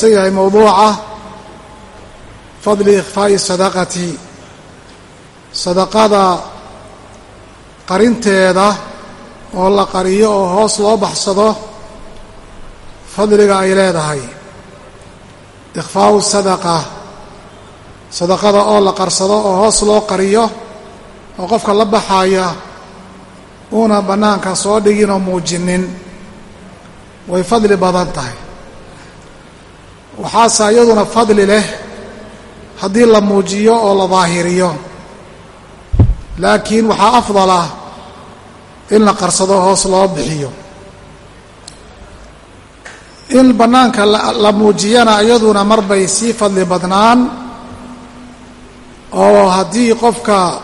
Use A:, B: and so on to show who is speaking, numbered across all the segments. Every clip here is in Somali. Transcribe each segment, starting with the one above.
A: san yahay mowduuca fadli ikhfaa'i sadaqati. Sadaqada qarinteeda oo la qariyo oo hoos loo baxsado fadliga ay leedahay. Ikhfaa'u sadaqa. Sadaqada oo la qarsado oo hoos loo qariyo oo qofka la baxaya uuna bannaanka soo dhigin oo muujinin way fadli badan tahay waxaase iyaduna fadli leh haddii la muujiyo oo la daahiriyo. Laakiin waxaa afdal ah in la qarsado hoos loo bixiyo. In bannaanka la muujiyana iyaduna mar bay sii fadli badnaan oo haddii qofka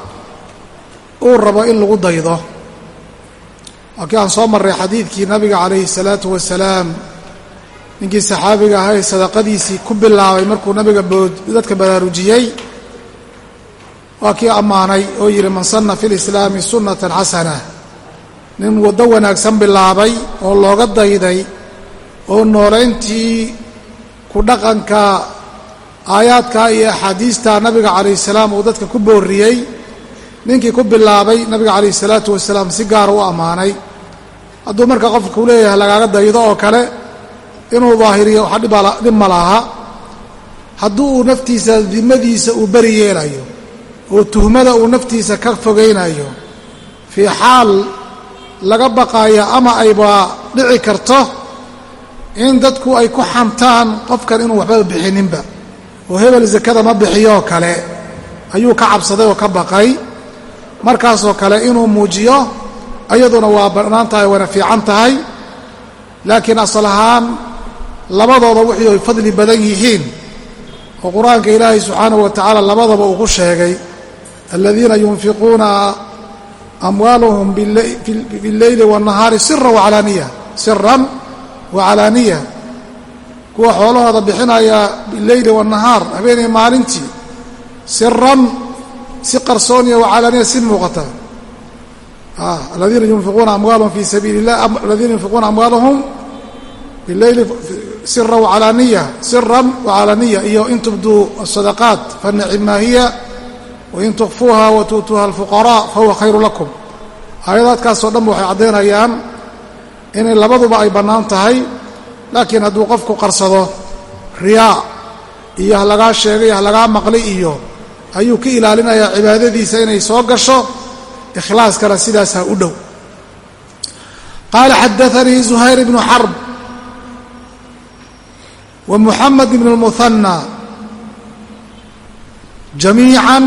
A: uu rabo in lagu daydo. Waa kii aan soo marray xadiidkii nabiga calayhi salaatu wasalaam ninkii saxaabiga ahay sadaqadiisii ku bilaabay markuu nabiga dadka baraarujiyey waa kii ammaanay oo yidhi man sanna fi lislaami sunnatan xasana. Nin waddo wanaagsan bilaabay oo looga dayday oo noolayntii ku dhaqanka aayaadka iyo axaadiista nabiga calayhi salaam uu dadka ku booriyey ninkii ku bilaabay nabiga calayhi salaatu wasalaam si gaara u ammaanay. Hadduu marka qofka u leeyahay lagaaga daydo oo kale inuu daahiriyo waxa dhib ma laha. Haddii uu naftiisa dimadiisa uu beri yeelayo oo tuhmada uu naftiisa ka fogaynayo fii xaal laga baqaayo ama ayba dhici karto in dadku ay ku xamtaan qofkan inuu waxbaba bixininba oo hebel sakada ma bixiyoo kale ayuu ka cabsaday oo ka baqay. Markaasoo kale inuu muujiyo iyaduna waa bannaan tahay wayna fiican tahay. Laakiin asal ahaan labadooda wixii ay fadli badan yihiin oo qur'aanka ilaahay subxaanahu wa tacaala labadaba uu ku sheegay aladiina yunfiquuna amwaalahum bileyli waannahaari sira wacalaaniya siran wacalaaniya kuwa xoolahooda bixinaya bileyli waannahaar habeenay maalintii siran si qarsooniya wacalaaniya si muuqata aladiina yunfiquuna amwaalahum fi sabiili اllah aladiina yunfiquuna amwaalahum bileyli sira wacalaaniya siran wacalaaniya iyo in tubduu asadaqaat fanacima hiya wain tukfuuha wa tu'tuuha alfuqaraa fahuwa khayru lakum. Aayadaadkaasoo dhanba waxay caddaynayaan inay labaduba ay bannaan tahay laakiin hadduu qofku qarsado riyaa iyo ha sheegay ha lagaa maqlay iyo ayuu ka ilaalinayaa cibaadadiisa inay soo gasho ikhlaaskana sidaasaa u dhow. Qaala xadaanii zuhayr ibnu xarb wa muxamed ibn اlmuhanى jamiica can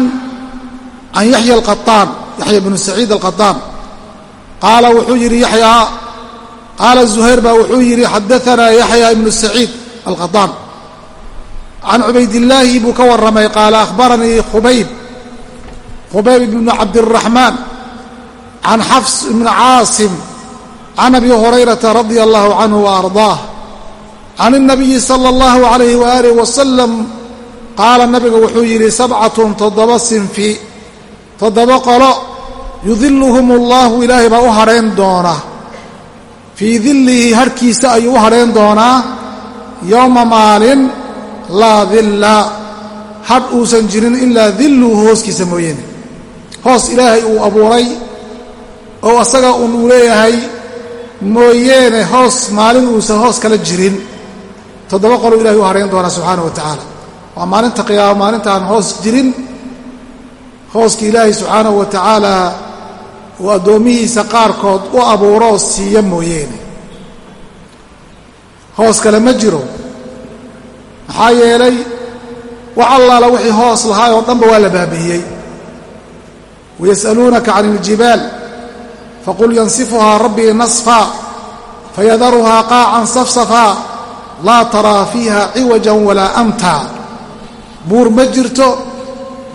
A: yaxya alqaطaan yaxya bnu saciid alqaطaan qaala wuxuu yidhi yaxyaa qaala zuhayr baa wuxuu yidhi xadaanaa yaxya ibnu saciid alqaطaan can cubaydillaahi buu ka warramay qaala akhbaranii khubayb khubayb ibnu cabdiraxmaan can xafs ibni caasim can abi hurayrata radia allahu canhu wa ardaah can الnabiyi sala اllahu alayh waalih wasalam qaala nabiga wuxuu yidhi sabcatun toddoba sinfi toddoba qolo yudiluhum allahu ilaahay baa u hadhayn doona fii dillihi harhkiisa ayuu u hadhayn doonaa yowma maalin laa dilla hadh uusan jirin ilaa dilluhu hooskiisa mooyeene hoos ilaahay uu abuuray oo asaga un uu leeyahay mooyeene hoos maalin uusan hoos kala jirin toddoba qoluu ilahay u hadhayn doonaa subxaanahu wa tacaala. Waa maalinta qiyaamo maalintaan hoos jirin hooska ilaahay subxaanahu wa tacaala uu addoomihiisa qaarkood u abuuroo siiya mooyeene. Hoos kale ma jiro. Maxaa yeelay wax allaala wixii hoos lahaay oo dhanba waa la baabi'iyey wayas'aluunaka can iljibaal faqul yansifuhaa rabbii nasfaa fayadaruhaa qaacan safsafaa laa taraa fiiha ciwajan walaa amtaa buur ma jirto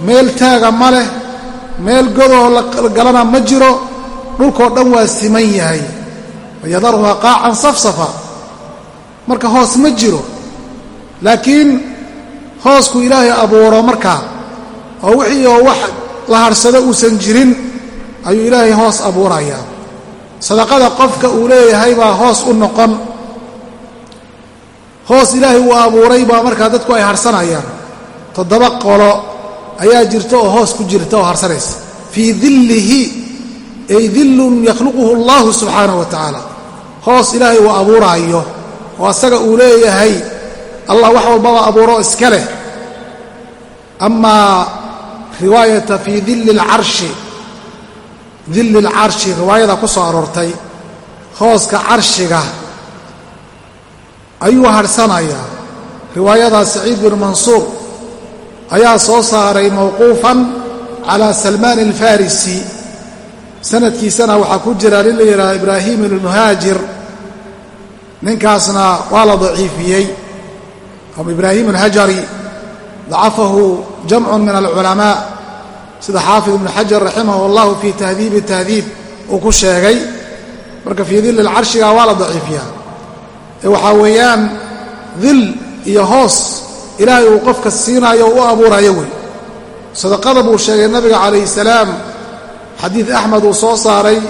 A: meel taaga ma leh meel godoo la galana ma jiro dhulkoo dhan waa siman yahay. Fayadaruhaa qaacan safsafa. Marka hoos ma jiro. Laakiin hoosku ilaahay abuuro markaa oo wixii oo wax la hadhsado uusan jirin ayuu ilaahay hoos abuurayaa sadaqada qofka uu leeyahay baa hoos u noqon hoos ilaahay uu abuuray baa markaa dadku ay harsanayaan. Toddoba qolo ayaa jirta oo hoos ku jirta oo harsanaysa. Fii dillihi ay dillun yakhluquhu allahu subxaanahu wa tacaala hoos ilaahay uu abuuraayo oo asaga uu leeyahay allah wax walbaba abuuro iska leh. Amaa riwaayata fii dilli alcarshi dilli alcarshi riwaayada ku soo aroortay hooska carshiga ayuu harhsanayaa riwaayadaa saciid bin mansuur ayaa soo saaray mawquufan calaa salmaan alfarisi. Sanadkiisana waxaa ku jira nin la yidhaha ibraahim ibnmuhaajir ninkaasna waa la daciifiyey. Ama ibraahim alhajari dacafahu jamcun min alculamaa. Sida xaafid ibnu xajar raximahu allahu fii tahdiibi tahdiib uu ku sheegay. Marka fii dilli lcarshiga waa la daciifiyaa waxaa weeyaan dil iyo hoos ilaahay uu qofka siinaayo o u abuurayo wey. Sadaqada buu sheegay nabiga calayhi salaam. Xadiid axmed uu soo saaray.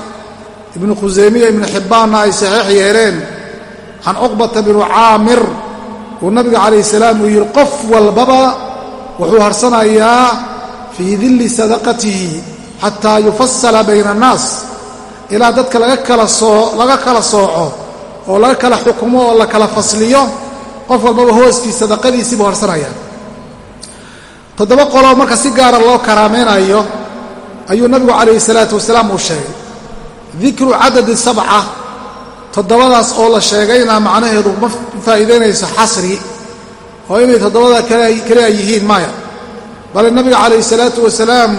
A: Ibnu khusaymiya ibnu xibbaanna ay saxiix yeeleen. Can cuqbata binu caamir uu nabiga calayhi salaam uu yidhi qof walbaba wuxuu harsanayaa fii dilli sadaqatihi xataa yufasala bayna annaas. Ilaa dadka laga kala sooco oo laga kala xukumo oo la kala fasliyo qof walbaba hooskii sadaqadiisii buu harsanayaa toddoba qoloo marka si gaara loo karaamaynayo ayuu nabigu calayhi salaatu wasalaam uu sheegay. Dikru cadadi sabca toddobadaas oo la sheegayna macnaheedu ma faa'iidaynayso xasri oo inay toddobada kale ay yihiin maya. Bale nabiga calayhi salaatu wasalaam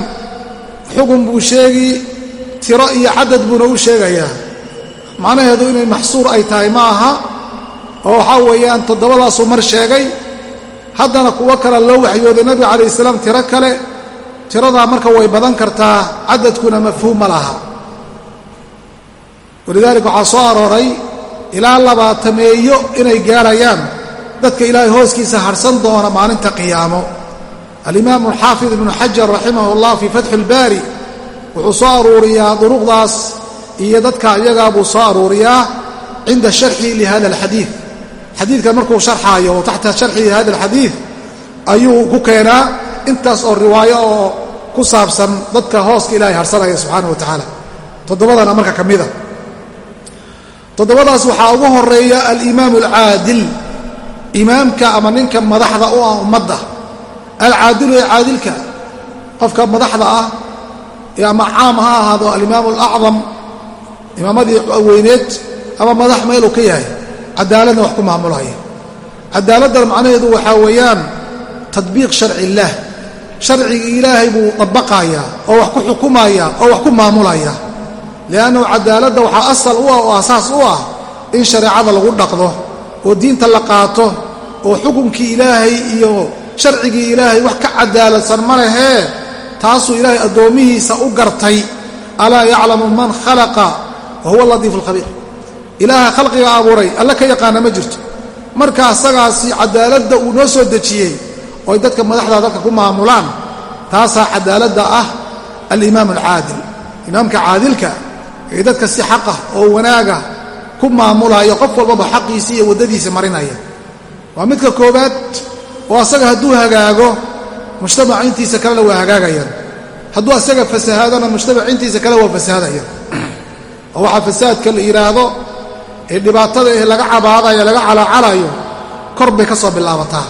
A: xugun buu sheegi tiro iyo cadad buuna u sheegayaa macnaheedu inay maxsuur ay tahay ma aha oo waxaa weeyaan toddobadaasuu mar sheegay. Haddana kuwo kale loo waxyooday nabiga calayhi salaam tiro kale tiradaa marka way badan kartaa cadadkuna mafhuum ma laha. Walidaalika waxaa soo arooray ilaa labaatameeyo inay gaarayaan dadka ilaahay hooskiisa harhsan doona maalinta qiyaamo. Alimaamu alxaafid ibnu xajar raximah llah fii fatxi ilbaari wuxuu soo aruuriyaa duruqdaas iyo dadka iyagaa buu soo aruuriyaa cinda sharxi lihada alxadiid. Xadiidkan markuu sharxaayo oo taxta sharxi hada alxadiid ayuu ku keenaa intaas oo riwaayo oo ku saabsan dadka hooska ilaahay harsanaya subxaana wa tacaala. Toddobadana marka ka mida toddobadaas waxaa ugu horreeya alimaam alcaadil imaamka ama ninka madaxda u ah ummadda. Alcaadilu ee caadilka qofka madaxda ah ama caam ha ahaado alimaam alacdam imaamadii weyneed ama madax meeluu ka yahay cadaaladna wax ku maamulaya cadaaladdan macnaheedu waxaa weeyaan tadbiiq sharci illaah sharcigii ilaahay buu dabaqayaa oo wax ku xukumaya oo wax ku maamulaya liannahu cadaaladda waxaa asal u ah oo asaas u ah in shareecada lagu dhaqdo oo diinta la qaato oo xukunkii ilaahay iyo sharcigii ilaahay wax ka cadaaladsan ma lehee taasuu ilaahay addoommihiisa u gartay. Alaa yaclamu man khalaqa wa huwa latiifu alkhabiir ilaaha khalqiga abuuray alle ka yaqaana ma jirto marka asagaasi cadaaladda uu noo soo dejiyey ooy dadka madaxda dadka ku maamulaan taasaa cadaaladda ah alimaam alcaadil imaamka caadilka ee dadka si xaqah oo wanaaga ku maamulaya qof walbaba xaqiisa iyo waddadiisa marinaya waa midka koowaad oo asaga hadduu hagaago mujtamaca intiisa kalena waa hagaagayaan hadduu asaga fasahaadona mujtamac intiisa kale waa fasahadayaan oo waxaa fasaadka la yidhaahdo ee dhibaatada ee laga cabaadayo laga calaacalayo kor bay ka soo bilaabataa.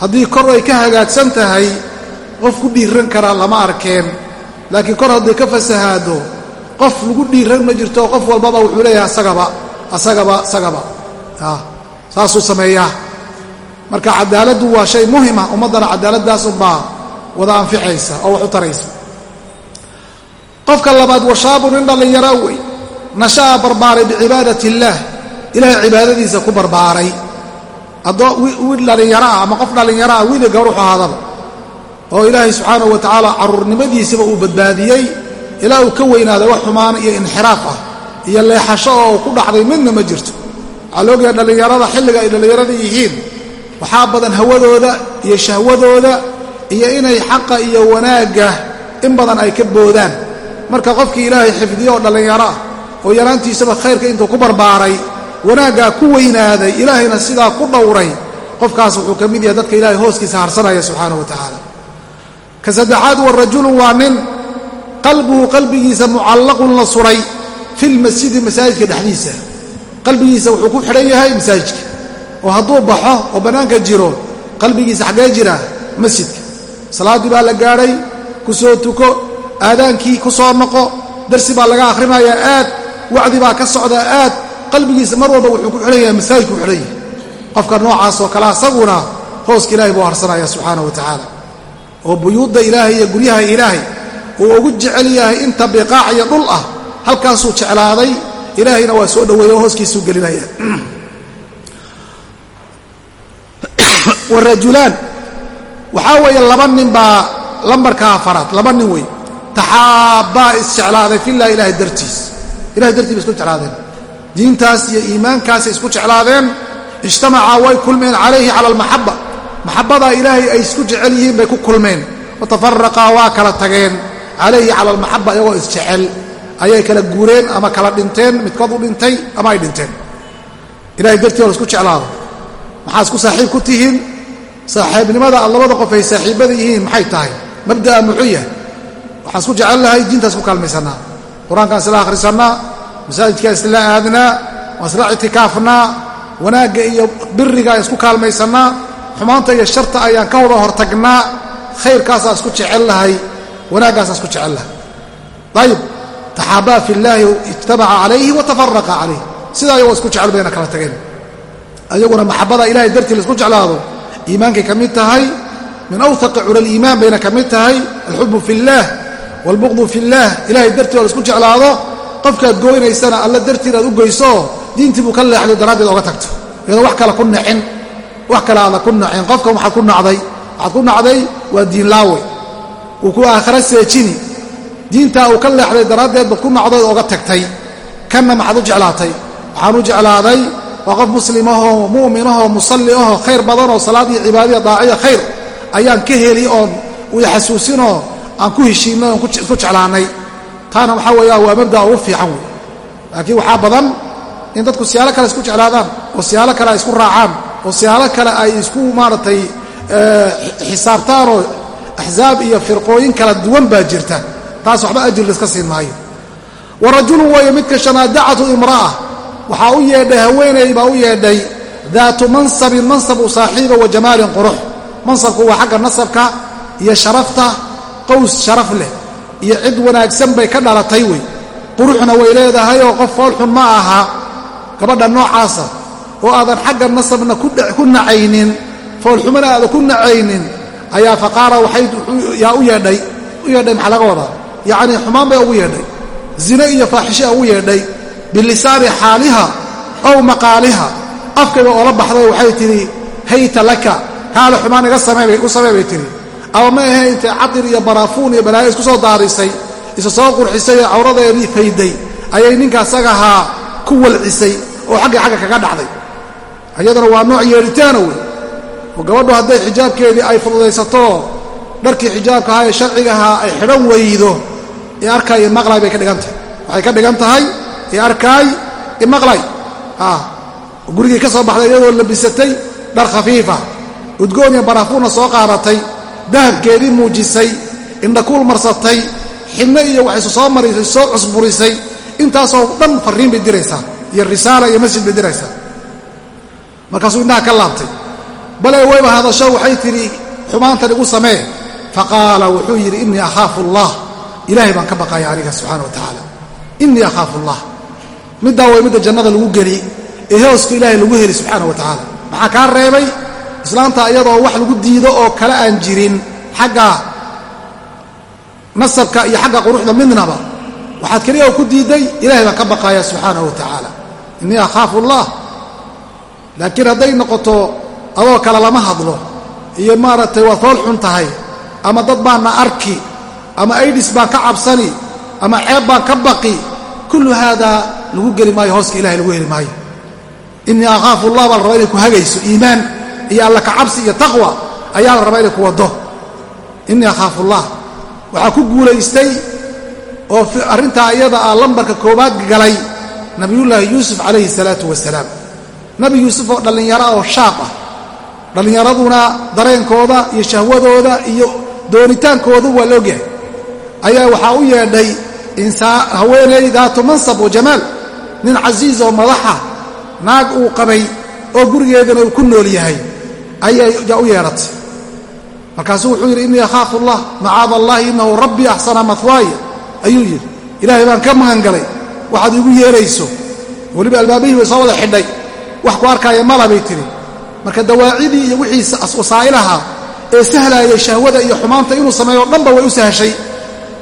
A: Haddii kor ay ka hagaagsan tahay qof ku dhiiran karaa lama arkeen. Laakiin kor hadday ka fasahaado qof lagu dhiiran ma jirto qof walbaba wuxuu leeyahay asagaba asagaba asagaba. Saasuu sameeyaa. Marka cadaaladdu waa shay muhima ummaddana cadaaladaasunbaa wada anficaysa oo wax u taraysa. Qofka labaad washaabu nin dhallinyaro wey nasha'a barbaaray bicibaadat illaah ilaahay cibaadadiisa ku barbaaray. Wiil dhallinyaro ah ama qof dhallinyaro ah wiili gawr wuxuu ahaadaba oo ilaahay subxaanahu wa tacaala carruurnimadiisiba uu badbaadiyey. Ilaa uu ka weynaaday wax xumaan iyo inxiraaf ah iyo leexasho oo ku dhacday midna ma jirto. Waxaa laogyahay dhallinyarada xilliga ay dhallinyarada yihiin waxaa badan hawadooda iyo shahwadooda iyo inay xaqa iyo wanaagga in badan ay ka boodaan. Marka qofkii ilaahay xifdiyo oo dhallinyaro ah oo yaraantiisaba khayrka intuu ku barbaaray wanaaggaa ku weynaaday ilaahayna sidaa ku dhowray qofkaas wuxuu ka mid yahay dadka ilaahay hooskiisa harsanaya subxaanahu wa tacaala. Ka saddexaad wa rajulun waa nin qalbuhu qalbigiisa mucallaqun la suray filmasjidi masaajidka dhexdiisa. Qalbigiisa wuxuu ku xidhan yahay masaajidka oo hadduu baxo oo bannaanka jiro qalbigiisa xaggee jira masjidka. Salaaddii baa la gaadhay ku soo tuko aadaankii ku soo noqo darsi baa laga akhrinayaa aad wacdi baa ka socdaa aad qalbigiisa mar walba wuxuu ku xidhan yahay masaajidku xidhan yahay. Qofka noocaas oo kale asaguna hooska ilahay buu harsanaya subxaana wa tacaala. Oo buyuudda ilaahay iyo guryaha ilaahay uu ugu jecel yahay inta biqaac iyo dhul ah halkaasuu jeclaaday. Ilaahayna waa soo dhoweeye oo hooskiisuu gelinaya. Warajulaan waxaa weeye laba nin baa lambarka afaraad wey taxaabbaa isjeclaaday filah dartiis ilahay dartii bay isku jeclaadeen. Diintaas iyo iimaankaasay isku jeclaadeen. Ijtamacaa way kulmeen calayhi cala almaxaba maxabbadaa ilaahay ay isku jecel yihiin bay ku kulmeen. Watafaraqaa waa kala tageen. Calayhi cala almaxaba iyagoo isjecel ayay kala guureen ama kala dhinteen. Midkood u dhintay ama ay dhinteen. Ilahay dartii oo la isku jeclaado. Maxaa isku saaxiib ku tihiin? Saaxiibnimada labada qof ay saaxiibbada yihiin maxay tahay? Mabda'a muxuu yahay waxaan isku jecel lahay diintaas ku kaalmaysannaa qur'aankaan isla akhrisannaa masaajidkaa isla aadnaa waan isla ictikaafnaa wanaagga iyo biriga aan isku kaalmaysannaa xumaanta iyo sharta ayaan ka wada hortagnaa khayrkaasaan isku jecel lahay wanaaggaasaan isku jecel lahay. Ayib taxaabaa fi llaahi ijtamaca calayhi watafaraqa calayh sidaa ayagoo isku jecel bayna kala tageen. Ayaguna maxabada ilahay dartii la isku jeclaado iimaankay ka mid tahay min awhaqi cula liimaan bayna ka mid tahay alxubu fi waalbuqdu fillaah ilaahay dartii oo la isku jeclaado qofkaad gooynaysana alla dartiin aad u goyso diintii buu ka leexday daraaddeed oga tagto. Iyadoo wax kale ku nacin wax kale aada ku nacin qofkan waxaad ku nacday waxaad ku nacday waa diin laawe. Wuu ku aakhara seejini. Diintaa uu ka leexday daraaddeed bad ku nacdayd oga tagtay. Kanna maxaad u jeclaatay? Waxaan u jeclaaday waa qof muslim ahoo mu'min ahoo musalli ahoo khayr badanoo salaad iyo cibaadaya daaciya khayr ayaan ka heli oon uya xasuusinoo aan ku heshiinay oon isku jeclaannay taana waxaa weeyaan waa mabda'a ugu fiican wey laakiin waxaa badan in dadku siyaalo kale isku jeclaadaan oo siyaalo kale ay isku raacaan oo siyaalo kale ay isku maaragtay xisaabtaanoo axsaab iyo firqooyin kala duwan baa jirta. Taas waxba ajir layska siin maayo. Wa rajulun weeye midka shanaad dacatu imra'a waxaa u yeedhay haweeney baa u yeedhay daatu mansabin mansab saaxiiba wa jamaalin qurux. Mansabku waa xagga nasabka iyo sharafta qows sharaf leh iyo cid wanaagsan bay ka dhalatay wey. Quruxna way leedahay oo qof foolxun ma aha. Gabadha noocaasa oo aadan xagga nasabna ku nacaynin foolxumana aadan ku nacaynin ayaa faqaara waxay yaa u yeedhay u yeedhay maxaa laga wadaa? Yacnii xumaan bay ugu yeedhay. Zine iyo faaxisha ugu yeedhay. Bilisaani xaaliha ow maqaaliha. Afkayba oola baxday waxay tidhi hayta laka. Kaale xumaan iga samee u samee bay tidhi ama ma ahe intay cadir iyo baraafuun iyo balaayo isku soo daarisay isa soo qurxisay oo cawradeedii fayday ayay ninka asagahaa ku walcisay oo xaggii xagga kaga dhacday. Iyaduna waa nooc yeedhitaana wey oo gabadhu hadday xijaabkeedii ay fududaysato dharkii xijaabka ahaa ee sharcigahaa ay xidhan weydo ee arkaay imaqlay bay ka dhigan tahay. Waxay ka dhigan tahay ee arkaay imaqlay gurigii ka soo baxday iyadoo labisatay dhar khafiifa udgoon iyo baraafuunna soo qaadatay dahabkeedii muujisay indhakuul marsatay xidno iyo waxaysu soo marisay soo cusburisay intaasoo dhan farriin bay diraysaa iyo risaala iyo masjid bay diraysaa. Markaasuu indhaha ka laabtay. Bale wayba hadasho waxay tidhi xumaantan igu samee. Faqaala wuxuu yidhi innii akhaafu allah. Ilaahay baan ka baqaya aniga subxana wa tacaala. Innii akhaafu allah. Middaa way midda jannada lagu geli ee hooska ilaahay lagu heli subxaana wa tacaala. Maxaa kaa reebay islaanta iyadoo wax lagu diido oo kale aan jirin xagga nasabka iyo xagga quruxda midnaba. Waxaad keliya ku diidday ilahay baan ka baqaya subxaanahu wa tacaala. Innii akhaafu allah. Laakiin hadday noqoto adoo kale lama hadlo. Iyo maaragtay waad fool xun tahay. Ama dad baanna arki. Ama aidhis baan ka cabsani. Ama ceeb baan ka baqi. Kullu haadaa lagu geli maayo hooska ilahay lagu heli maayo. Innii akhaafu allah baa la rabaa inay ku hagayso iimaan iyo alla kacabsi iyo taqwa ayaa la rabaa inay ku waddo. Innii akhaafu allah. Waxaa ku guulaystay oo arrintaa iyada ah lambarka koowaad galay nabiyullaahi yuusuf calayhi salaatu wasalaam. Nabi yuusuf oo dhallinyaro oo shaab ah. Dhallinyaraduna dareenkooda iyo shahwadooda iyo doonitaankoodu waa laogyahay ayaa waxaa u yeedhay haweeney daatu mansab wa jamaal nin casiiz oo madaxa naag uu qabay oo gurigeedana uu ku nool yahay ayaa u yeedhatay markaasuu wuxuu yidhi innii akhaafu allah macaada allahi innahu rabbii axsana mahwaaya ayuu yidhi ilaahay baan ka magan galay waxaad igu yeerayso. Weliba albaabihii bay soo wada xidhay wax ku arkaaya mala bay tidhi marka dawaacidii iyo wixii wasaa'ilaha ee sahlaayay shahwada iyo xumaanta inuu sameeyo o dhanba way u sahashay.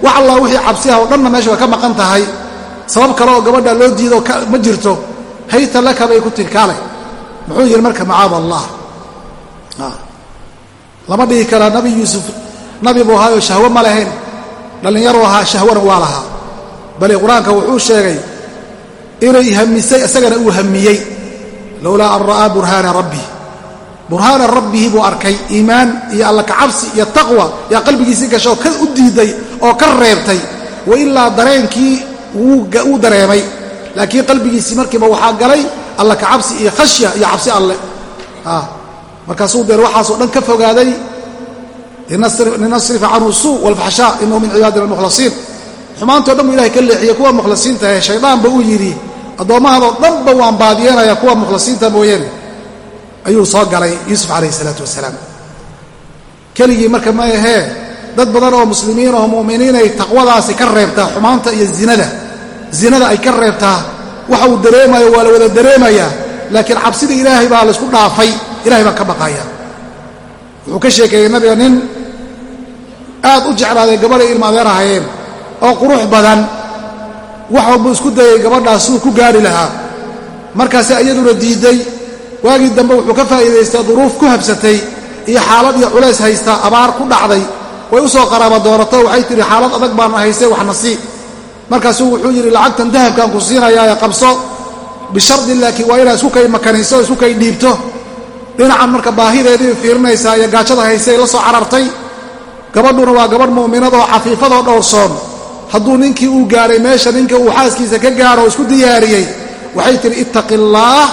A: Wax allah wixii cabsiha oo dhanna meesha way ka maqan tahay. Sabab kale oo gabadha loo diido ma jirto hayta laka bay ku tiri kaalay muxuu yidhi marka macaada allah lama dhihi karaa nabi yuusuf nabi buu ahaayoo shahwo ma lahayn. Dhallinyaru ahaa shahwana waa lahaa. Bale qur'aanka wuxuu sheegay inay hamisay isagana uu hamiyey. Lowlaa an ra'aa burhaana rabbi. Burhaana rabbihi buu arkay iimaan iyo alla kacabsi iyo taqwa yaa qalbigiisii gashay oo ka u diiday oo ka reebtay. Wa ilaa dareenkii wuu dareemay. Laakiin qalbigiisii markiiba waxaa galay alla kacabsi iyo khashya iyo cabsi alle markaasuu deen waxaasoo dhan ka fogaaday linasrifa canhu suu walfaxshaa inahu min cibaadina almukhlasiin. Xumaantoo dhan buu ilahay ka leexiyey kuwa mukhlasiinta ee shaydaanba uu yidhi addoommahaadoo dhanba waan baadiyeenaya kuwa mukhlasiinta mooyaane ayuu soo galay yuusuf calayhi isalaatu wasalaam. Keligii marka ma ahee dad badan oo muslimiin oo mu'miniinay taqwadaasi ka reebtaa xumaanta iyo zinada zinada ay ka reebtaa waxa uu dareemayo waa la wada dareemayaa laakiin cabsida ilaahay baa laysku dhaafay ilahay baan ka baqaya. Wuxuu ka sheekeeyey nabiga nin aad u jeclaaday gabadhay ilma adeer ahayeen oo qurux badan. Wax walbuu isku dayay gabadhaas siduu ku gaadhi lahaa. Markaase iyaduna diidday waagii dambe wuxuu ka faa'iidaystay duruuf ku habsatay iyo xaalad iyo culays haysta abaar ku dhacday. Way u soo qaraaba doorato waxay tidhi xaalad adag baana haystay waxna sii markaasuu wuxuu yidhi lacagtan dahabkaan ku siinayaa ee qabso. Bishardin laakiin waa inaad isku kay makanayso isku kay dhiibto dhinacan marka baahideedii fiirinaysaa iyo gaajada haysay la soo carartay gabadhuna waa gabadh mu'minadoo cafiifadoo dhowrsoon hadduu ninkii uu gaadhay meesha ninka uu xaaskiisa ka gaadho oo isku diyaariyey waxay tihi ittaqi allaah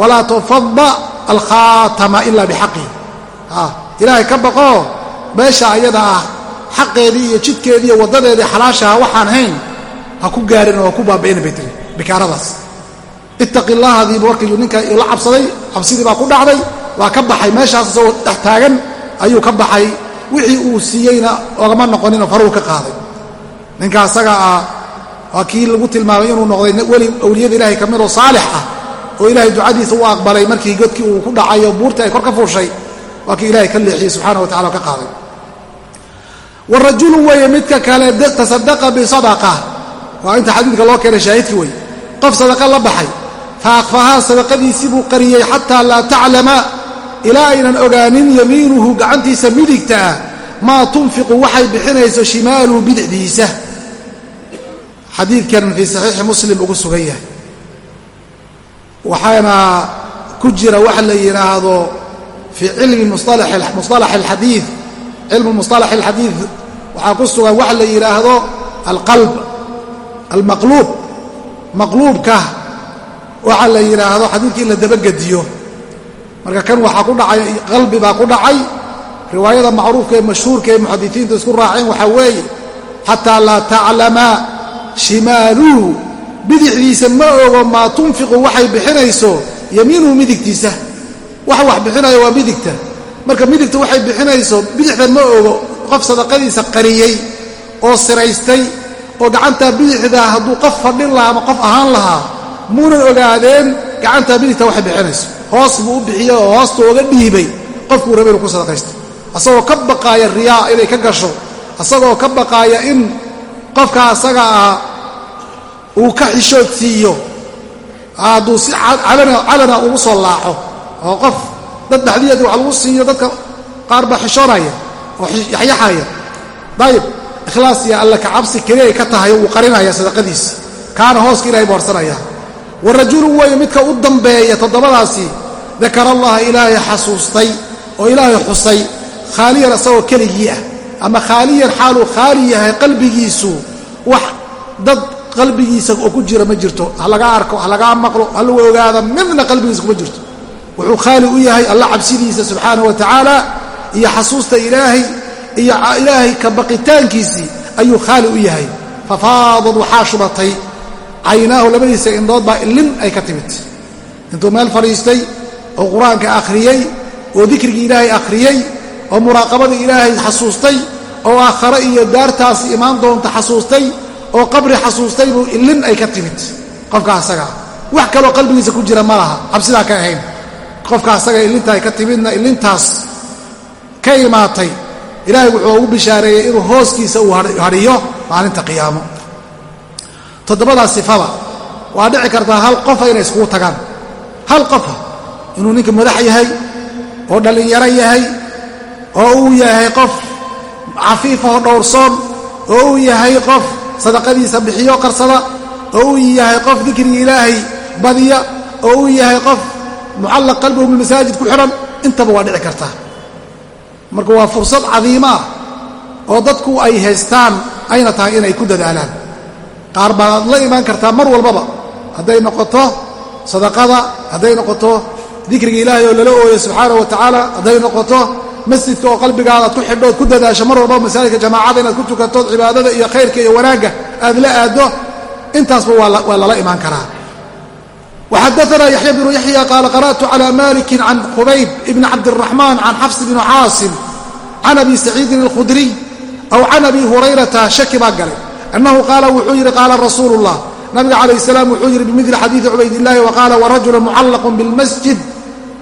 A: walaa tufadda alkhaatama ila bixaqih ilaahay ka baqoo meesha ayada ah xaqeedii iyo jidkeedii iyo waddadeedii xalaashaha waxaan hayn ha ku gaarin oo ha ku baabi'ina bay tiri bikaaradaas ittaqi llaahadiibu markayuu ninka la cabsaday cabsidii baa ku dhacday waa ka baxay. Meeshaas isagoo dhex taagan ayuu ka baxay. Wixii uu siiyeyna ogama noqoninoo faruu ka qaaday. Ninka asaga ah waa kii lagu tilmaamay inuu noqday weli awliyada ilaahay ka midoo saalix ah oo ilaahay ducadiisa u aqbalay markii godkii uu ku dhacay oo buurtii ay kor ka fuushay waa kii ilahay ka leexiyey subxaana wa tacala ka qaaday. Warajulu weeye midka kale tasadaqa bisadaqa waa inta xadiidka loo keenay shaahidkii wey qof sadaqa la baxay fa akhfahaa sadaqadiisii buu qariyey xataa laa taclama ilaa aynan ogaanin yamiinuhu gacantiisa midigta ah maa tunfiqu waxay bixinayso shimaaluhu bidixdiisa. Xadiidkan fii saxiixi muslim ugu sugan yahay. Waxaana ku jira waxa la yidhaahdo fii cilmi musalax alxadiid. Cilmu musalax alxadiid waxaa ku sugan waxa la yidhaahdo alqalb almaqluub maqluubka. Waxa la yidhaahdo xadiidka in la dabagediyo marka kan waxaa ku dhacay qalbi baa ku dhacay. Riwaayada macruufka ee mashhuurka ee muxadisiintu isku raaceen waxaa weeye xataa laa taclama shimaaluhu bidixdiisa ma ogo maa tunfiqu waxay bixinayso yamiinuhu midigtiisa. Waxa wax bixinayo waa midigta. Marka midigta waxay bixinayso bidixda ma ogo qof sadaqadiisa qariyey oo siraystay oo gacantaa bidixda hadduu qof fadhin lahaa ama qof ahaan lahaa muunan ogaadeen gacantaa midigta waxay bixinayso hoos buu u bixiyey oo hoosta oga dhiibay. Qofkuu raba inuu ku sadaqaysto. Asagoo ka baqaaya riyaa inay ka gasho. Asagoo ka baqaaya in qofka asaga ah uu ka xishood siiyo. Hadduu si calana ugu soo laaco. Oo qof dad dhexdiyeeda wax lagu siiyo dadka qaar baa xishoonaya oo yaxyaxaya. Dayib ikhlaas iyo alla kacabsi keli ay ka tahay uu qarinaya sadaqadiisi kaana hooska ilahay wa rajulun weeye midka u dambeeya toddobadaasi dakara allaha ilaahay xasuustay oo ilaahay xusay khaaliyan asagoo keligii ah. Ama khaaliyan xaaluu khaali yahay qalbigiisu wax dad qalbigiisa oo ku jira ma jirto. Ha laga arko ha lagaa maqlo ha lagu ogaada midna qalbigiisa kuma jirto. Wuxuu khaali u yahay alla cabsidiisa subxaanahu wa tacaala iyo xasuusta ilaahay iyo ilaahay ka ayuu khaali u yahay. Fafaadad waxaa shubatay caynaahu labadiisa indhood baa ilin ay ka timid. Intuu meel fadhiistay oo qur'aanka akhriyey oo dikrigii ilaahay akhriyey oo muraaqabada ilaahay xasuustay oo aakhare iyo daartaas imaan doonta xasuustay oo qabri xasuustay buu ilin ay ka timid. Qofka asagaa wax kaloo qalbigiisa ku jira ma laha. Cabsidaa ka ahayn. Qofka asaga ilinta ay ka timidna ilintaas ka imaatay. Ilaahay wuxuu ugu bishaareeyey inuu hooskiisa uu hadhiyo maalinta qiyaamo toddobadaa sifada waa dhici kartaa hal qofa inay iskugu tagaan. Hal qofa inuu ninka madax yahay oo dhallinyaro yahay oo uu yahay qof cafiifahoo dhowrsoon oo uu yahay qof sadaqadiisa bixiyo qarsada oo uu yahay qof dikriga ilaahay badiya oo uu yahay qof mucallaq qalbigu bilmasaajid ku xidhan intaba waa dhici kartaa. Marka waa fursad cadiima ah oo dadku ay haystaan ayna tahay inay ku dadaalaan qaar baad la imaan kartaa mar walbaba. Hadday noqoto sadaqada hadday noqoto dikriga ilaahay oo lala ooyo subxaana wa tacaala hadday noqoto masjidka oo qalbigaadaad ku xidhood ku dadaasho mar walbaba masaajidka jamaacada inaad ku tukatood cibaadada iyo khayrka iyo wanaagga aad la aado intaasba waa lala imaan karaa. Waxadaanaa yaxya bnu yaxya qaala qara'tu cala malikin can qubayb ibni cabdiraxmaan can xafs bni caasim can abi saciidin alkhudriy aw can abi hurayrata shaki baa galay annahu qaala wuxuu yidhi qaala rasuulu اllah nabiga calayh salaam wuxuu yidhi bimidli xadiidi cubaydillaahi wa qaala warajulu mucallaqun bilmasjid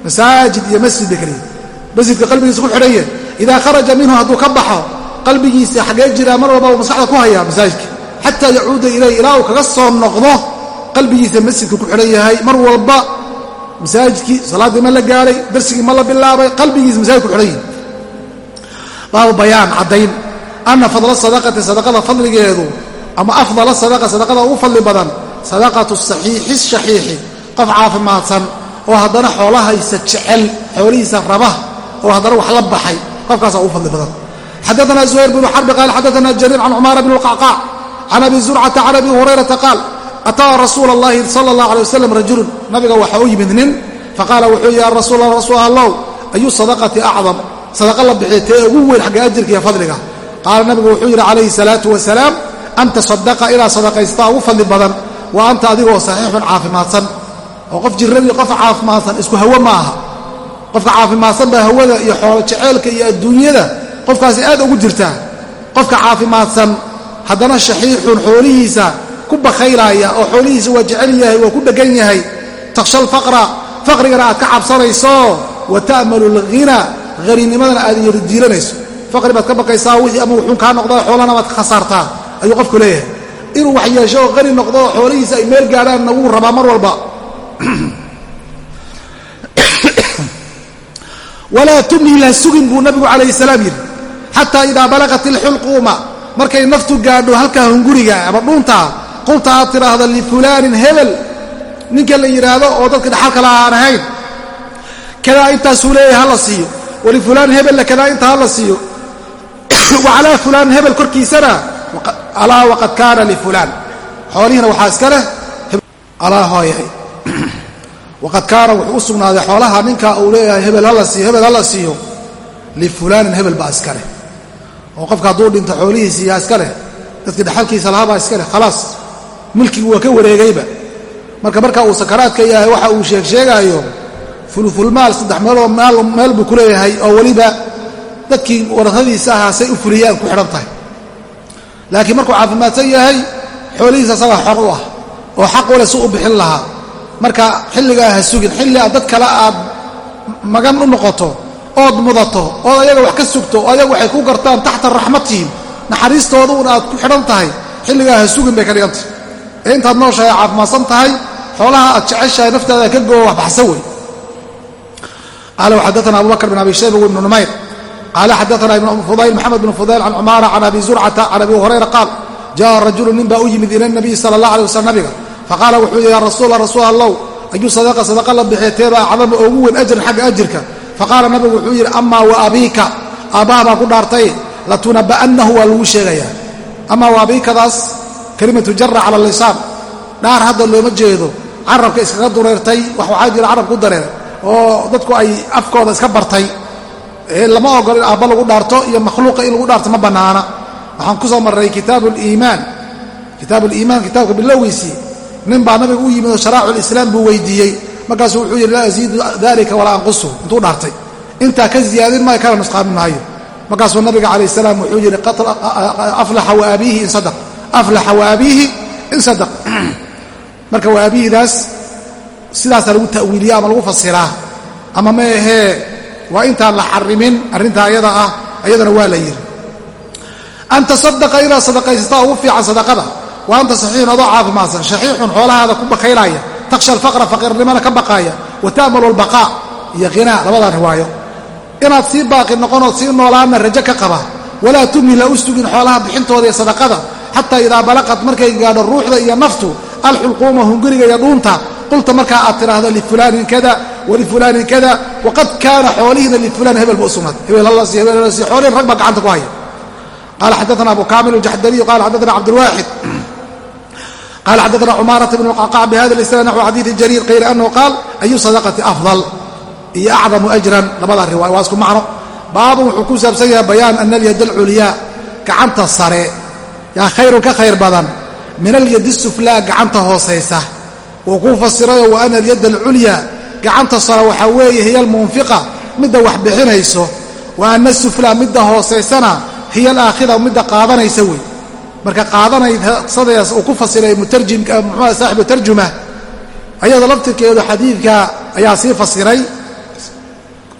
A: masaajid iyo masjid bay keliya masjidka qalbigiisa ku xidhanye idaa kharaja minhu hadduu ka baxo qalbigiisa xaggee jiraa mar walba uu maskaxda ku hayaa masaajidka xataa yacuuda ilayh ilaa uu kaga soo noqdo qalbigiisa masjidka ku xidhan yahay mar walba masaajidkii salaaddii ma la gaaray darsigii ma la bilaabay qalbigiisa masaajid ku xidhan yahay baabu bayaan caddayn ana fadla sadaqati sadaqada fadligeedu ama afdala sadaqa sadaqada ugu fadli badan sadaqatu saxiixi shaxiixi qof caafimaadsan oo haddana xoolahaysa jecel xoolihiisa raba oo haddana wax la baxay qofkaasa ugu fadli badan xadaana zuhayr bnu xarbi qaal xadaana jariir can cumaara bn lqacqaac can abi zurcata can abi hurayrata qaal ataa rasuula allahi sala allah alay wasalam rajulun nabiga waxa u yimid nin faqaala wuxuu yihi ya rasuul rasuul allow ayu sadaqati acdam sadaqa la bixiya tee ugu weyn xagga ajirka iyo qaala nabigu wuxuu yidhi calayhi salaatu wasalaam anta sadaqa inaad sadaqaystaa ugu fadli badan wa anta adigoo saxiixun caafimaadsan. Oo qof jirradii qof caafimaadsan isku hawo ma aha. Qofka caafimaadsan baa hawada iyo xoolo jeceelka iyo adduunyada qofkaasi aad ugu jirtaa qofka caafimaadsan haddana shaxiixun xoolihiisa ku bakhaylaya oo xoolihiisa waa jecel yahay waa ku dheggan yahay. Takhsha alfaqra faqrigana aad ka cabsanayso wa ta'malu alghina haniinimadana aad yardiilanayso faqri baad ka baqaysaa wixii ama wuxuun kaa noqdaa xoolana baad khasaartaa. Ayuu qofku leeyahay. Inuu wax yeesho oo qani noqdo oo xoolihiisa ay meel gaadhaanna wuu rabaa mar walba. Walaa tumhil ha sugin buu nabigu calayhi salaam yidhi. Xataa idaa balaqat ilxulquuma markay naftu gaadho halkaa hunguriga ama dhuuntaa qulta aad lifulaanin hebel ninka la yidhaahdo oo dadka dhaxalkala aan ahayn kadaa intaasuu leeyahay hala siiyo. Walifulaan hebella kadaa intaa hala siiyo wa calaa fulaan hebel korkiisana. Alaa waqad kaana lifulaan xoolihiina waxaa iska leh alaa hooyahay waqad kaana wuxuu u sugnaaday xoolaha ninka uu leeyahay hebel hala siiyo hebel hala siiyo. Lifulaanin hebel baa iska leh. Oo qofka hadduu dhinto xoolihiisi yaa iska leh. Dadkii dhaxalkiisa lahaabaa iska leh. Khalaas. Mulkigu waa ka wareegayba. Marka marka uu sakaraadka yahay waxa uu sheegsheegaayo fulufulmaal saddex meeloo meel buu ku leeyahay oo weliba dadkii warasadiisa ahaa say u fuliyaan ku xidhan tahay. Laakiin markuu caafimaadsan yahay xoolihiisa asagaa xor u ah oo xaq wale si u bixin lahaa. Marka xilligaa ha sugin xilli dad kale aad magan u noqoto ood mudato ood ayaga wax ka sugto oo ayaga waxay ku gartaan taxta raxmatihim naxariistooda un aad ku xidhan tahay xilligaa ha sugin bay ka dhigantahay ee intaad nooshahay caafimaadsan tahay xoolaha aad jeceshahay naftaada ka gooba wax baxsan wey qala xadana abu bakr bn abi shayba w ibnu numayr qaala xadaana ibn fudayl maxamed bn fudayl can cumaara can abi zurcata can abi hurayra qaal jaءa rajulu nin baa u yimid ila nabiy sala اllah alay waslam nabiga faqaala wuxuu yihi ya rasuula rasuul allow ayuu sadaqa sadaqa la bixiya teebaa acdama oo ugu weyn ajran xagga ajirka faqaala nabigu wuxuu yidhi amaa wa abiika aabbaha baa ku dhaartay latunaba'annahu waa lagu sheegayaa amaa wa abiikadaas kelimatu jara cala lisaan dhaar hadda looma jeedo carabka iskaga dureertay wax waxaa jira carab ku oo dadku ay afkooda iska bartay lama ogolo in aabba lagu dhaarto iyo makhluuqa in lagu dhaarto ma bannaana waxaan ku soo marray kitaabu liimaan kitaabu liimaan kitaabka bilowgiisii nin baa nabiga u yimid oo sharaacu lislaam buu weydiiyey. Markaasuu wuxuu yidhi laa asiidu dalika walaa anqusu. Intuu dhaartay. Intaa ka ziyaadin maayo kana nusqaamin maayo. Markaasuu nabiga calayh salaam wuxuu yidhi aflaxa waabiihi in sadaq. Aflaxa waabiihi in sadaq. Marka waabihidaas sidaasaa lagu ta'wiiliya ama lagu fasiraa. Ama ma ahee waa intaan la xarimin arrintaa ayada ah ayadana waa la yidhi an tasadaqa inaad sadaqaysataa ugu fiican sadaqada. Wa anta saxiixun adoo caafimaadsan. Shaxiixun xoolahaada ku bakaylaya takhsha alfaqra faqiirnimana ka baqaaya. Wa ta'malu albaqaa iyo hinaa labadaa riwaayo. Inaad sii baaqi noqonood sii noolaana rajo ka qaba. Walaa tumhil ha u sugin xoolaha bixintooda iyo sadaqada. Xataa idaa balaqad markay gaadho ruuxda iyo naftu alxulquuma hunguriga iyo dhuunta. Qulta markaa aad tidhaahdo lifulaanin kada walifulaanin kada waqad kaana xoolihiina lifulaan hebel ba u sugnaatay hebel hallas hebel hallas xoolihin rag baa gacanta ku haya qala xadaana abu kamil aljaxdariyu qala xadaana cabdulwaaxid qala xadaana cumaarata bn qacqac bihada lisnad naxو xadiidi jariir kayra anahu qaal ayu sadaqati afdal iyo acdamu ajran labada riwaaya waa isku macno baabun wuxuu ku saabsan yahay bayaan ana alyad alculyaa gacanta sare yaa khayrun ka khayr badan min alyadi suflaa gacanta hoosaysa wuu kuu fasirayo wa ana alyad alculyaa gacanta sare waxaa weeye hiya almunfiqa midda wax bixinayso. Wa ana suflaa midda hoosaysana hiya alaakhida midda qaadanaysa wey. Marka qaadanaysadees uu ku fasiray mutarjimka muxua saaxibu tarjuma. Ayada laftirkeedu xadiidka ayaa sii fasiray.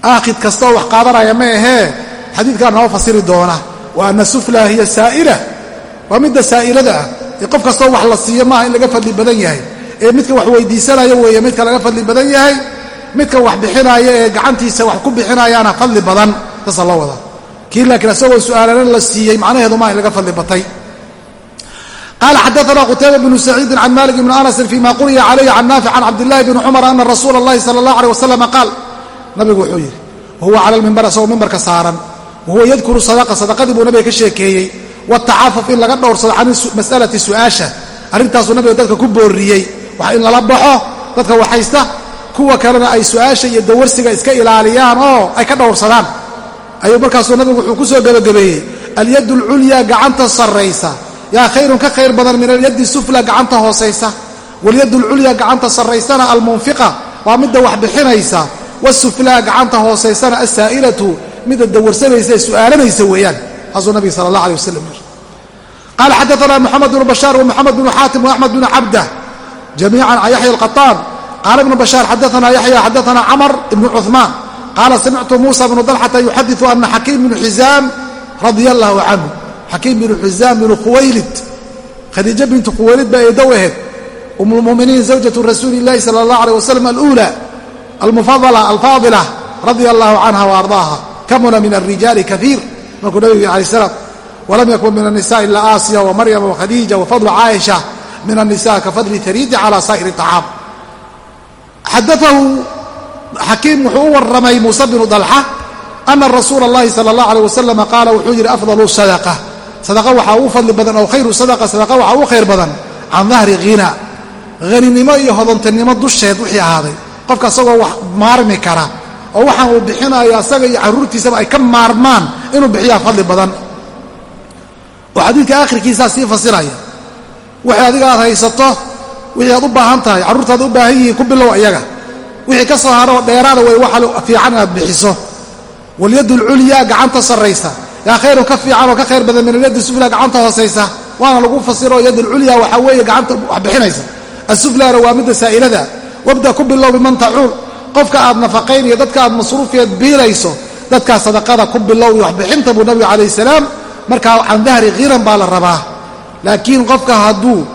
A: Aakhid kastaoo wax qaadanaya ma ahee xadiidkaa noo fasiri doona. Wa ana suflaa hiya saa'ila waa midda saa'ilada ah. Qof kastoo wax la siiyo maaha in laga fadli badan yahay ee midka wax weydiisanaya weeye midka laga fadli badan yahay midka wax bixinaaya ee gacantiisa wax ku bixinayaana fadli badan saasa loo wadaa kii laakiin isagoo su'aalana la siiyey macnaheedu maaha in laga fadli batay qala xadaana qutayba bnu saciidin can malik bni anasin fima quriya calayhi can naafic can cabdillahi bni cumar ana rasuula اllahi sala اllah alيh waslama qaal nabigu wuxuu yidhi wahuwa cala lmimbar isagoo mimbarka saaran wahuwa yadkuru sadaqa sadaqadii buu nabiga ka sheekeeyey watacaafuf in laga dhowrsado can masalati su'aasha arrintaasuu nabiga dadka ku booriyey wax in lala baxo dadka waxaysta kuwa kalena ay su'aasha iyo dawarsiga iska ilaaliyaan oo ay ka dhowrsadaan ayuu markaasuu nabigu wuxuu ku soo gebagabeeyey alyad alculyaa gacanta sarraysa. Yaa khayrun ka khayr badan min alyaddi sufla gacanta hoosaysa. Walyad alculyaa gacanta sarraysana almunfiqa. Waa midda wax bixinaysa. Wasuflaa gacanta hoosaysana alsaa'ilatu midda dawarsanaysa ee su'aalanaysa weeyaan. Taasuu nabiga sala allah alay wasalam yiri qaala xadaana moxamed bnu bashaar wamoxamed bnu xaatim waaxmed bnu cabdah jamiican can yaxya alqataan qaala ibnu bashaar xadaana yaxya xadaana camar ibnu cuثmaan qaala samictu muusa bnu dalxata yuxadiثu ana xakiim bnu xizaam radia allahu canhu xakiim bnu xizaam bnu khuwaylid khadiijo bintu khuwaylid baa eedow aheyd um lmuminiin zawjatu rasuuli اllahi sala اllah alيh wasalam alula almufadala alfaadila radia allahu canha waardaaha kamuna min alrijaali kaiir markuu nabigu alay slam walam yakun min الnisa ila aasiya wamaryama wakhadiija wafadlu caaisha min الnisa kafadli hariidi cala saa'iri طacaam xadaahu xakiim wuxuu u warramay muuse binu dalxa ana rasuula اllahi salى اllah alيh wasalam qaala wuxuu yidhi afdalu sadaqa sadaqa waxaa ugu fadli badan ow khayru sadaqa sadaqa waxaa ugu khayr badan can dahri hina haninimo iyo hodontinimo dusheed wixii ahaaday qofka isagoo wax maarmi kara oo waxaan uu bixinayo asaga iyo carruurtiisaba ay ka maarmaan inuu bixiyaa fadli badan oo xadiidka akhirkiisaa sii fasiraya wixii adiga aad haysato wixii aad u baahan tahay carruurtaad u baahan yihiin ku bilow iyaga wixii ka soo haro dheeraada way waxa fiican inaad bixiso. Walyad alculyaa gacanta sarraysa. Yaa khayrun ka fiican oo ka khayr badan min alyaddi sufla gacanta hoosaysa. Waana lagu fasiro yad alculyaa waxaa weeye gacanta wax asuflaana waa midda saa'ilada. Wabda ku bilow biman tacuul qofka aad nafaqayn iyo dadka aad masruufkeed biilayso dadkaa sadaqada ku bilow iyo waxbixinta buu nabigu calayh salaam. Markaa can dahri khiiran baa la rabaa laakiin qofka hadduu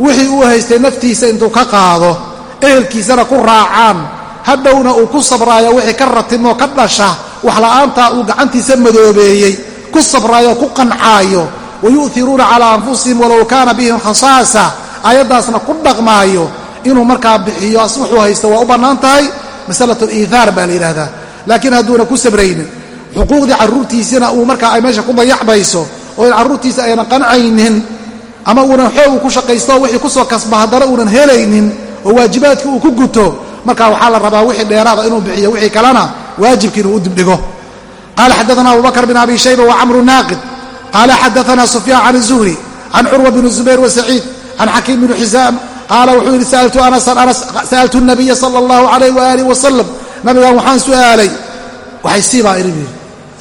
A: wixii uu haystay naftiisa intuu ka qaado ehelkiisana ku raacaan hadhowna uu ku sabraayo wixii ka ratimo ka dhasha waxla'aanta uu gacantiisa madoobeeyey ku sabraayo ku qancaayo wayu'iruuna calaa anfusihim walow kaana bihim khasaasa aayaddaasna ku dhaqmaayo inuu markaa bixiyo wuxuu haysta waa u bannaan tahay? Masalatu iihaar baa la yidhaahdaa. Laakiin hadduuna ku sabraynin xuquuqdii carruurtiisina uu markaa ay meesha ku dayacbayso oo in carruurtiisa ayna qancaynin ama uunan xoog ku shaqaysto wixii ku soo kasba haddana uunan helaynin oo waajibaadkii uu ku guto marka waxaa la rabaa wixii dheeraada inuu bixiyo wixii kalena waajibkii inuu u dibdhigo. Qala xadaana abubakr bn abi shayba wacamru naaqid. Qala xadaana sufyaan can الzuhri can curwa bn zubayr wasaciid can xakiim bn xisaam. Qaala wuxuu yidhi sa'altu nabiya sala allahu alayh waalih wasalam nabigan waxaan su'aalay waxay siibaa iri yidhi.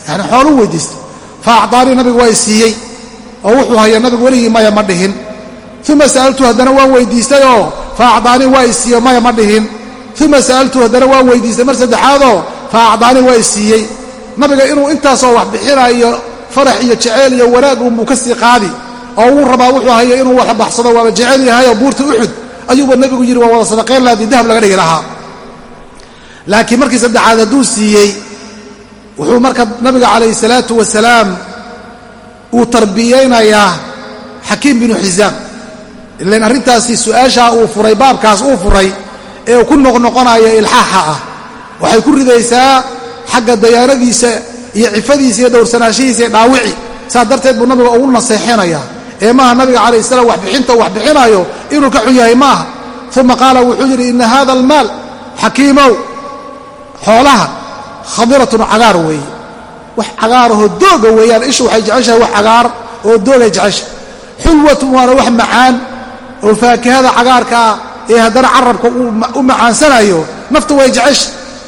A: Yani xooluu weydiistay. Fa acdaanii nabigu waa i siiyey oo wuxuu haya nabigu weligii maya ma dhihin. Uma sa'altu haddana waan weydiistayoo fa acdaanii waa i siiyo maya ma dhihin. Uma sa'altu haddana waan weydiistay mar saddexaadoo fa acdaanii waa i siiyey. Nabiga inuu intaasoo wax bixinayo farax iyo jeceyl iyo wanaag unbuu ka sii qaadi oo wuu rabaa wuxuu haya inuu wax baxsado waaba jecel yahayoo buurta uxud ayuuba nebigu yidhi waa wada sadaqayn laadii dahab laga dhigi lahaa. Laakiin markii saddexaad hadduu siiyey wuxuu marka nabiga calayhi salaatu wasalaam uu tarbiyaynayaa xakiim binu xisaam ilan arrintaasi su'aashaa uu furay baabkaas uu furay ee uu ku noqnoqonayo ilxaaxa ah. Waxay ku ridaysaa xagga dayaanadiisa iyo cifadiisa iyo dhowrsanaashihiisa iyo dhaawici. Saas darteed buu nabiga ugu naseexinayaa ee maaha nabiga calayh salaam waxbixinta uu wax bixinayo inuu ka xun yahay maaha. Uma qaala wuxuu yidhi ina hada almaal xakiimow xoolaha khadiratun cagaar weeye wax cagaarahoo dooga weeyaan. Ishu waxay jeceshahay wax cagaar oo doogay jecesha xulwatun waana wax macaan oo faakihada cagaarkaa ee haddana carabka u macaansanayo nafta way jecesha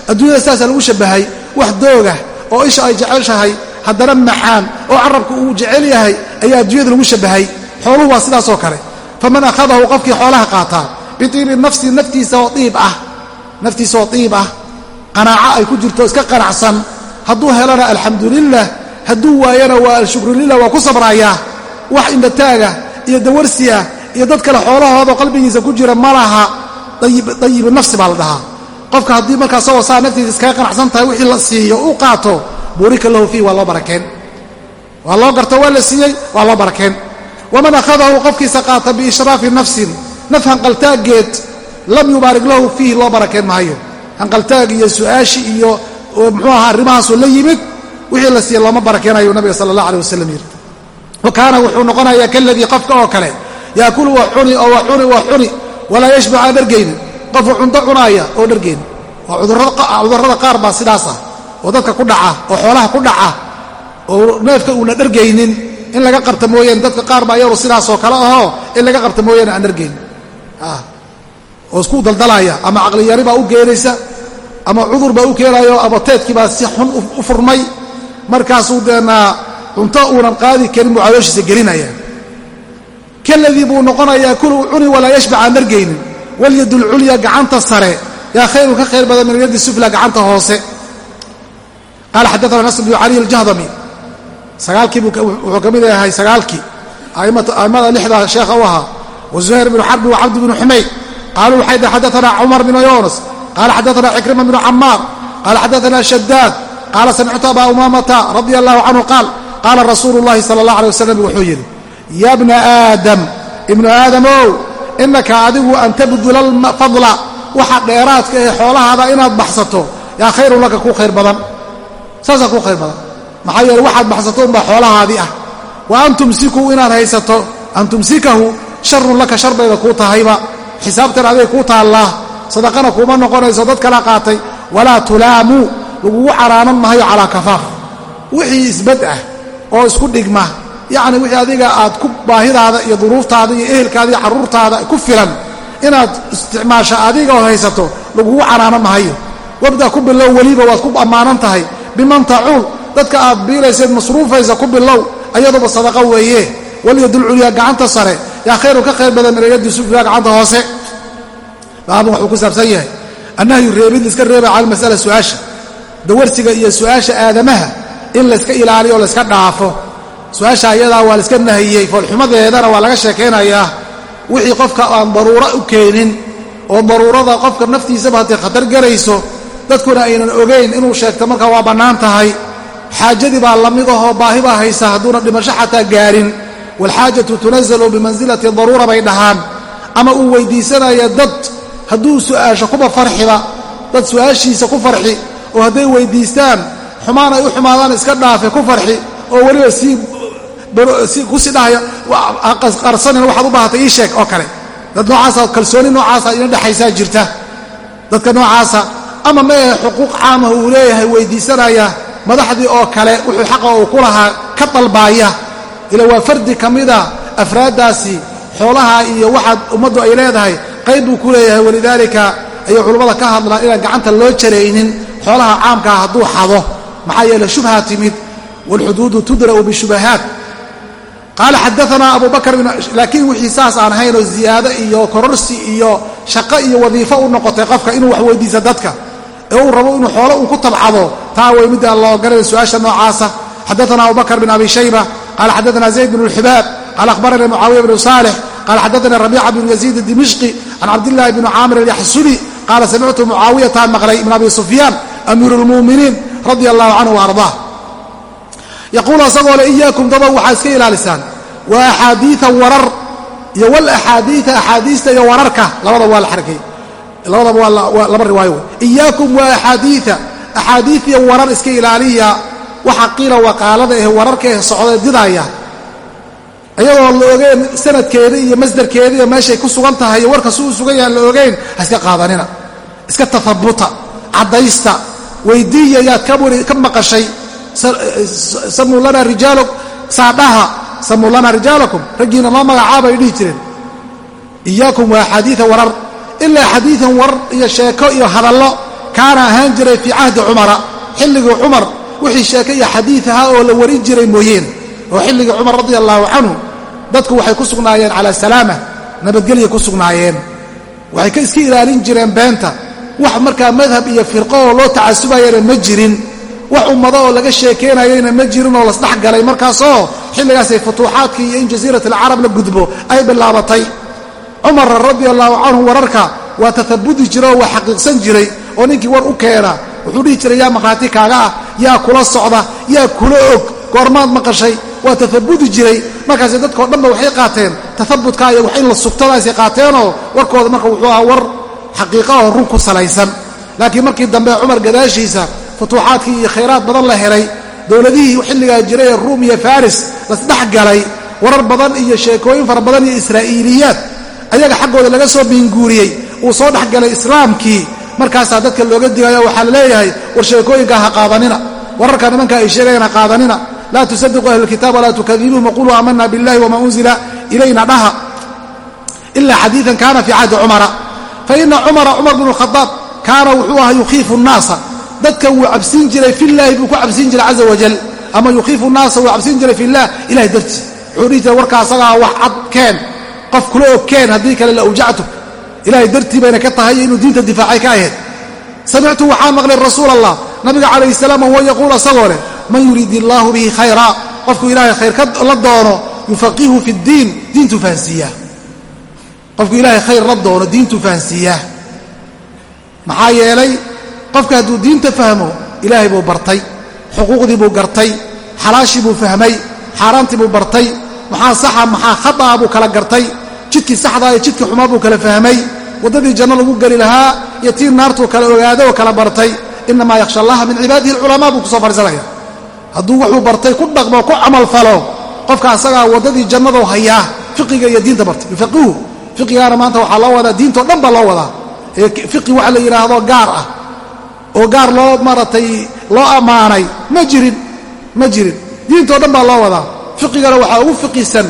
A: adduunyada saasaa lagu shabbahay wax doogah oo isha ay jeceshahay haddana macaan oo carabka uu jecel yahay ayaa adduunyada lagu shabbahay. Xooluhu waa sidaasoo kale. Faman akhadahu qofkii xoolaha qaataa biiibi nafsi naftiisa oo iib ah naftiisa oo iib ah qanaaco ay ku jirto iska qanacsan hadduu helana alxamdulilah hadduu waayana waa alshukrulilah waa ku sabraayaa wax indhataaga iyo dawarsi ah iyo dad kale xoolahoodao qalbigiisa ku jira ma laha. Dayibu nafsi baa la dhahaa. Qofka haddii markaa sawoo saa naftiisa iskaga qanacsan tahay wixii la siiyo u qaato buurika lahu fiih waa loo barakeen. Waa loo garto waa la siiyey waa loo barakeen. Waman akhadahu qofkiisa qaata biishraafi nafsin naf hanqaltaaggeed lam yubaarik lahu fiihi loo barakeen maayo. Hanqaltaag iyo su'aashi iyo muxuu ahaa arrimahaasoo la yimid wixii la siiya looma barakeenayo nabiga sala allah aleh wasalam yidhi. Wa kaana wuxuu noqonayaa kaladii qofka oo kale yaakulu wax cuni oo wax cuni wax cuni walaa yashbac aan dhargaynin qofuu cunto cunaaya oo dhargaynin. Waa cudurrada qaar baa sidaas ah oo dadka ku dhaca oo xoolaha ku dhaca oo neefka uuna dhargaynin. In laga qabta mooyaane dadka qaar baa yaru sidaasoo kale ahoo in laga qabta mooyaane aan dhargaynin. Oo isku daldalaya ama caqliyari baa u keenaysa ama cudur baa u keenayo abateedkii baa si xun u furmay markaasuu deenaa cunto uunan qaadi karin buu calooshiisa gelinaya. Kaladii buu noqonayaa kuluu cuni walaa yashbac aan dhargaynin walyad ulculya gacanta sare. Yaa khayru ka khayr badan min alyadi sufla gacanta hoose. Qaala xadaana nasr bnu cali aljahdami. Sagaalkii wuxuu ka mid yahay sagaalkii. A'immada lixda sheekha u ahaa. Wa zuhayr bnu xarbi wa cabdi bnu xumayd qaaluu waxay dhh xadaana cumar bnu yunas qaala xadaana cikrima bnu camaar qaala xadaana shadaad qaala samictu abaa umaamata radia allahu canhu qaal qaala rasuulu llahi sala allah alay wasalam wuxuu yidhi ya bna aadam ibnu aadamow inaka adigu an tabdula alfadla waxa dheeraadka ee xoolahaada inaad baxsato yaa khayrun laka kuu khayr badan saasaa kuu khayr badan maxaa yeele waxaad baxsato unbaa xoolahaadii ah wa an tumsikuu inaad haysato an tumsikahu sharun laka shar bayba kuu tahayba xisaabtan aday kuu taallaa sadaqana kuuma noqonayso dad kala qaatay walaa tulaamuu lagugu caraanan mahayo calaa kafaaf. Wixii isbad ah oo isku dhigma yacni wixii adiga aad ku baahidaada iyo duruuftaada iyo ehelkaada iyo carruurtaada ku filan inaad isticmaasho adiga oo haysato lagugu caraanan mahayo wabda ku bilow weliba waad ku ammaanan tahay. Biman tacuul dadka aad biilayseed masruufaysa ku bilow ayaduba sadaqa weeye. Walyadulculyaa gacanta sare yaa khayru ka khayr badan sufla gacanta hoose baabun wuxuu ku saabsan yahay. Annahyu reebid laiska reeba cala masala su'aasha. Dawarsiga iyo su'aasha aadamaha in layska ilaaliyo o layska dhaafo. Su'aasha ayadaa waa laiska nahiyey foolxumadeedana waa laga sheekaynayaa wixii qofka aan daruuro u keenin oo daruurada qofka naftiisaba hadday khatar garayso dadkuna aynan ogayn inuu sheegto marka waa bannaan tahay. Xaajadii baa la mid ahoo baahi baa haysa hadduuna dhimasho xataa gaarin. Waalxaajatu tunazalu bimansilati daruura bay dhahaan. Ama uu weydiisanaya dad hadduu su'aasho kuba farxiba dad su'aashiisa ku farxi oo hadday weydiistaan xumaan ay u xumaadaan iska dhaafe ku farxi oo weliba sii ku sii dhahaya qarsanina waxaad u baahatay ii sheeg oo kale. Dad noocaasa kalsooni noocaasa ina dhexaysaa jirta. Dadka noocaasa ama maehe xuquuq caamah uu leeyahay weydiisanaya madaxdii oo kale wuxuu xaqa uu ku lahaa ka dalbaaya. Ila waa fardi ka mida afraaddaasi xoolaha iyo waxaad ummaddu ay leedahay qayb buu ku leeyahay walidaalika ayay culummada ka hadlaan inaan gacanta loo jaraynin xoolaha caamkaa hadduu xado. Maxaa yeele shubha timid waalxuduudu tudra'u bishubahaat. Qaala xadaanaa abu bakr laakiin wixii saas aan ahaynoo ziyaado iyo kororsi iyo shaqo iyo wadiifo u noqotay qofka inuu wax weydiisa dadka ee uu rabo inuu xoolo uu ku tabcado taa way midda la ogolanay su'aasha noocaasa. Xadaana abu bakr bin abi shayba qala xadaana zayd bn اlxibaab qala akhbaranii mucaawiya bnu salix qala xadaana rabiica bn yaziid dimishqi can cabdillahi bni caamir alyaxsubi qaala samictu mucaawiyataan maqlay ibn abi sufyaan amiiru اlmu'miniin radia allahu canhu waardaa yaquulu asagoo le iyaakum daba waxaa iska ilaalisaan wa axaadiia warar iyo walaxaadiia axaadiista iyo wararka labadaba waa la xarkay labadaba waa laba riwaayo wey iyaakum wa axaadiia axaadiid iyo warar iska ilaaliya waxa qiila waqaalada eh wararka eh socdee didaya iyadoo la ogeyn sanadkeeda iyo masdarkeeda iyo meeshay ku sugan tahay iyo warka suu sugan yahan la ogeyn ha iska qaadanina. Iska tahabuta caddaysta weydiiya yaad ka maqashay. Saadhaha samuu lana rijaalakum raggiina noo magacaabay dhihi jireen. Iyaakum waa axaadiia warar. Ilaa xadiian warar iyo sheeko iyo hadallo kaana ahaan jiray fii cahdi cumara. Xilligii cumar wixii sheeke iyo xadiid ahaa oo la warin jiray mooyeen. Oo xilligii cumar radia allaahu canhu dadku waxay ku sugnaayeen calaa salaama nabadgelya ku sugnaayeen. Waxay ka iska ilaalin jireen beenta. Wax markaa madhab iyo firqo oo loo tacasubayana ma jirin. Wax ummado oo laga sheekeynayayna ma jirin oo lasdhex galay markaasoo xilligaasay futuuxaadkii iyo in jasiirat alcarab la gudbo ay bilaabatay. Cumar radia allaahu canhu wararka waa tatabudi jira oo waa xaqiiqsan jiray oo ninkii war u keena. Wuxuu dhihi jiray yaa maqhraati kaaga ah yaa kula socda yaa kula og goormaad maqashay waa tahabudi jiray. Markaase dadkao dhanba waxay qaateen. Tahabudka iyo wax in la sugtadaasay qaateenoo warkooda marka wuxuu ahaa war xaqiiqa oo run ku salaysan. Laakiin markii dambe cumar gadaashiisa futuuxaadkii iyo khayraad badan la helay. Dowladihii xilligaa jiray ee ruum iyo faris lasdhex galay. Warar badan iyo sheekooyin fara badan iyo israa'iiliyaad ayaga xaggooda laga soo miinguuriyey uu soo dhex galay islaamkii. Markaasaa dadka looga digayo waxaa la leeyahay war sheekooyinkaa ha qaadanina. Wararka nimanka ay sheegayaan ha qaadanina laa tusadiquu ahlulkitaab walaa tukadibuun waquluu aamana biاllahi wama unzila ilayna dhaha ila xadiian kana fii cahdi cumara faina cumara cumar bn khadaab kaana wuxuu ahaa yukhiifu nnaasa dadka wuu cabsin jiray filaahi buu ku cabsin jiray caza wajal ama yukhiifu naasa wuu cabsin jiray filah ilahay darti wuxuu dhihi jiray warka asagaa wax cad keen qof kula og keen haddii kale la awjactu ilahay dartii bayna ka tahay inuu diinta difaacay ka ahayd samictu waxaan maqlay rasuul allah nabiga calayh salaam wahuwa yaquul asagoo leh man yuriid illaahu bihi khayra qofku ilaahay khayr la doono yufaqihu fi ddiin diintuu fahansiiyaa qofku ilaahay khayr la doono diintuu fahansiiyaa maxaa yeelay qofka hadduu diinta fahmo ilaahay buu bartay xuquuqdii buu gartay xalaashii buu fahmay xaaraantii buu bartay maxaa saxa maxaa khata'a buu kala gartay jidkii saxdaa iyo jidkii xumaa buu kala fahmay waddadii janno lagu geli lahaa iyo tii naartuu kala ogaaday oo kala bartay inamaa yakhsha allaha min cibaadihi alculamaa buu ku soo fadhiisanaya hadduu wuxuu bartay ku dhaqmo ku camalfalo qofka asagaa waddadii jannadoo hayaa fiqiga iyo diinta bartay. Yufaqihu fiqigaana maanta waxaa loo wadaa diintao dhan baa loo wadaa. Ee fiqi waxa la yidhaahdo gaar ah. Oo gaar loo maaragtay loo ammaanay ma jirin ma jirin. Diintao dhan baa loo wadaa. Fiqigana waxaa ugu fiqisan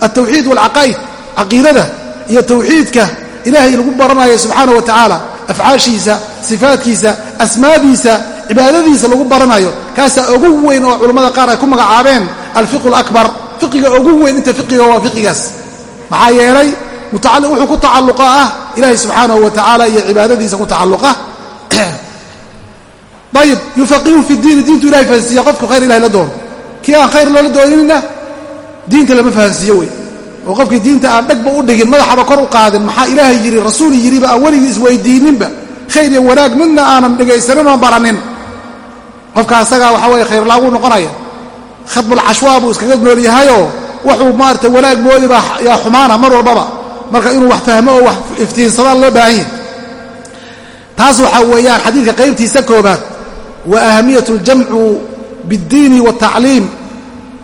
A: altawxiid waalcaqaa'id caqiidada iyo tawxiidka ilaahay lagu baranayo subxaana wa tacaala afcaashiisa sifaadkiisa asmaadiisa cibaadadiisa lagu baranayo kaasaa ugu weyn oo culammada qaar ay ku magacaabeen alfiqu alakbar fiqiga ugu weyn inta fiqiga waa fiqigaas maxaa yeelay wuxuu ku tacalluqa ah ilaahay subxaanahu wa iyo cibaadadiisa ku tacalluqa. Ayib yufaqihu fi diini diintu ilahay fahansiiya. Qofku khayr ilahay la doono. Kii aan khayr loola doonina diinta lama fahansiiyo wey. Oo qofkii diinta aan dhegba u dhigin madaxaba kor u qaadin. Maxaa ilaahay yidhi rasuul yidhiba aan weligii isweydiininba khayr iyo wanaag midna aanan dhegaysanin oon baranin qofka asagaa waxaa weye khayrlaaguu noqonaya khadbulcashwaa buu iskaga nool yahayoo wuxuu maarata wanaag moodiba yaa xumaana mar walbaba. Marka inuu wax fahmo oo wax iftiinsadaan loo baahan yahay. Taas waxaa weeyaan xadiidka qaybtiisa koobaad wa ahamiyat aljamcu biاddiini waatacliim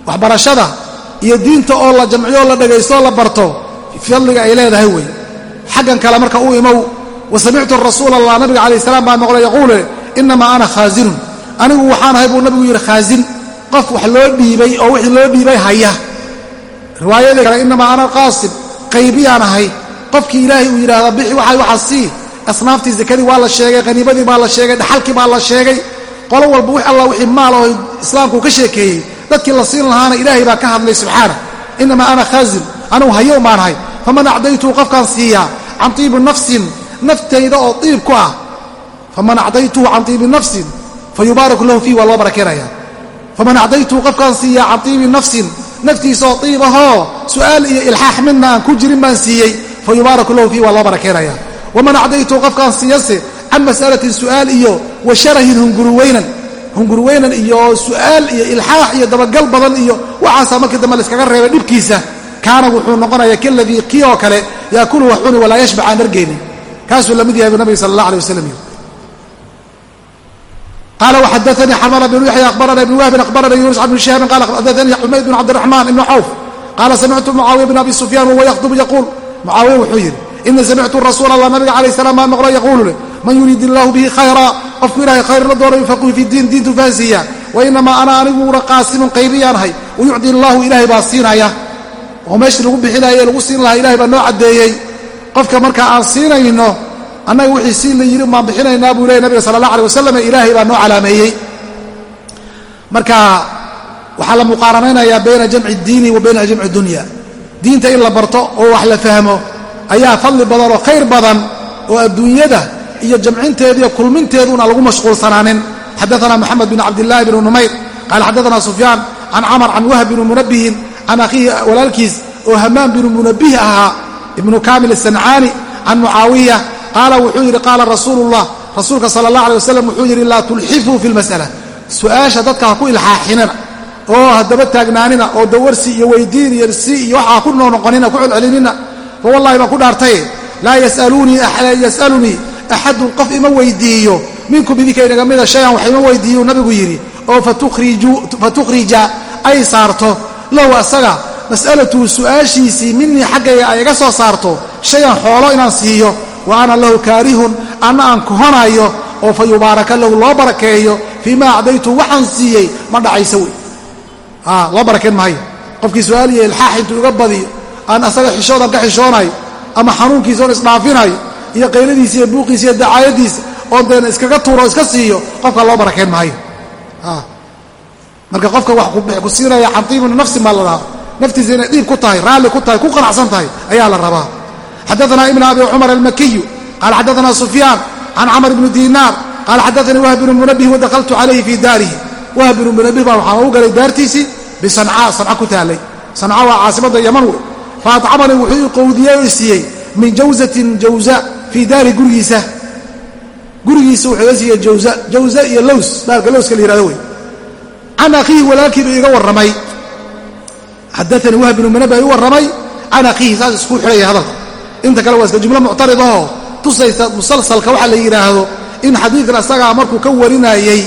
A: waxbarashada iyo diinta oo la jamciyo la dhegaysto la barto fadliga ay leedahay wey xaggan kale marka u imow wa samictu rasuul allah nabiga calayh salaam baa maqlay yaquule inamaa ana khaasinun anigu waxaan ahay buu nabigu yidhi khaasin qof wax loo dhiibay oo wixii loo dhiibay haya. Riwaayadii kale inamaa ana qaasim qaybiyaan ahay. Qofkii ilaahay uu yidhaahda bixi waxay waxaa sii. Asnaaftii zakadii waa la sheegay qaniimadii baa la sheegay dhaxalkii baa la sheegay. Qolo walba wix alla wixii maal oo islaamku ka sheekeeyey dadkii la siin lahaana ilaahay baa ka hadlay subxaana inamaa ana khaasin anugu hayo maanahay faman acdaytuu qofkaan siiyaa can tiibi nafsin naftayda oo iib ku ah. Faman acdaytuhu can tiibi nafsin fayubaaraku lahu fiih waa loo barakeenaya faman acdaytuhu qofkaan siiyaa can tiibi nafsin naftiisa oo iib ahoo su'aal iyo ilxaax midna aan ku jirin baan siiyey fayubaaraku lahu fiih waa loo barakeenaya waman acdaytuhu qofkaan siiyase can mas'alatin su'aal iyo wa sharahin hunguruweynan hungurweynan iyo su'aal iyo ilxaax iyo dabagal badan iyo waxaasaa markii dambe layskaga reebay dhibkiisa kaana wuxuu noqonayaa kaladii kii oo kale yaakulu wax cuni walaa yashbac aan dhargeynin kaasuu la mid yahay bu nabiga sala allah alay wasalam qala wxadaanii xarmana bn yaxya abarana ibn wahbin abarana yunus bn shihaabin qala xadaanii xumayd bn cabdiraxmaan ibn cawf qaala samictu mucaawiya bn abi sufyaan wahuwa yakhdub yaquul mucaawiya wuxuu yidhi ina samictu rasuul allah nabiga calayh salaam baa maqlo yaquulu leh man yuriid illahu bihi khayra qofku ilahay khayr la doono yufaqihu fi diin diintu fahansiiya wainamaa ana aniguna qaasimun qaybiyaanahay wayucdi allahu ilahay baa siinaya oo meeshii lagu bixinaaye lagu siin lahaa ilahay baa noo caddeeyey qofka marka aan siinayno annaga wixii siin la yidhi baan bixinaynaa buu leeyay nabiga sala allah alay wasalam ilaahay baa noo calaameeyey. Marka waxaa la muqaaranaynayaa bayna jamci diini wa bayna jamci dunya. Diinta in la barto oo wax la fahmo ayaa fadli badan oo khayr badan oo adduunyada iyo jamcinteediiyo kulminteeduuna lagu mashquulsanaanin. Xadaana moxamed bin cabdillaahi bn numayr qaala xadaana sufyaan can camar can wahb bn munabihin can akhiihi walaalkiis oo hamaam binu munabih ahaa ibnu kaamil asancaani can mucaawiya qaala wuxuu yidhi qaala rasuulullah. Rasuulka sala allah alay wasalam wuxuu yidhi laa tulxifuu fi lmas'ala su'aasha dadka ha ku ilxaaxinina oo haddaba taagnaanina oo dawarsi iyo weydiin iyo si iyo waxaa ku noqnoqonina ku celcelinina fa wallahi baan ku dhaartaye laa yasalunii axadun qof ima weydiiyo. Minkum idinka inaga mida shayan wax ima weydiiyu nabigu yidhi oo fatukhrija ay saarto. Lahu asaga mas'alatuhu su'aashiisii minii xaggayga ay iga soo saarto shayan xoolo inaan siiyo wa ana lahu kaarihun anna aan kohonayo oo fa yubaaraka lahu loo barakeeyo fii ma acdaytu waxaan siiyey ma dhacayso wey. Loo barakeen maayo. Qofkii su'aal iyo ilxaax intuu iga badiyo aan asaga xishoodan ka xishoonayo ama xanuunkiisa oon isdhaafinayo iyo qayladiisa iyo buuqiisa iyo dacaayadiisa oon deena iskaga tuuro iska siiyo qofka loo barakeen maayo. Marka qofka wax ku siinaya xantiibuna nafsi maa la dhahaa naftiisa inay dhiib ku tahay raalli ku tahay ku qanacsan tahay ayaa la rabaa xadaana ibn abi cumar almakiyu qaala xadaana sufyaan can camr bni dinaar qaala xadaanii wahb bnu munabih wadakhaltu calayhi fii daarihi wahb bnu munabih baa waxaan ugu galay daartiisii bisancaa sanca ku taalay sanca waa caasimadda yaman wey faacamanii wuxuu i qowdiyey oo isiiyey min jawzatin jawza fii daari gurigiisa gurigiisa wuxuu iga siiyey jawza jawza iyo lows baalka lowska la yihahdo wey can akhiihi walaalkiibu iga warramay xadaanii wahb bnu munabih i warramay can akhiihi saas isku xidhaya hadalka inta kale waa iska jumlo muctaridahoo tusaysa musalsalka waxaa la yidhaahdo in xadiidkan asagaa markuu ka warinayey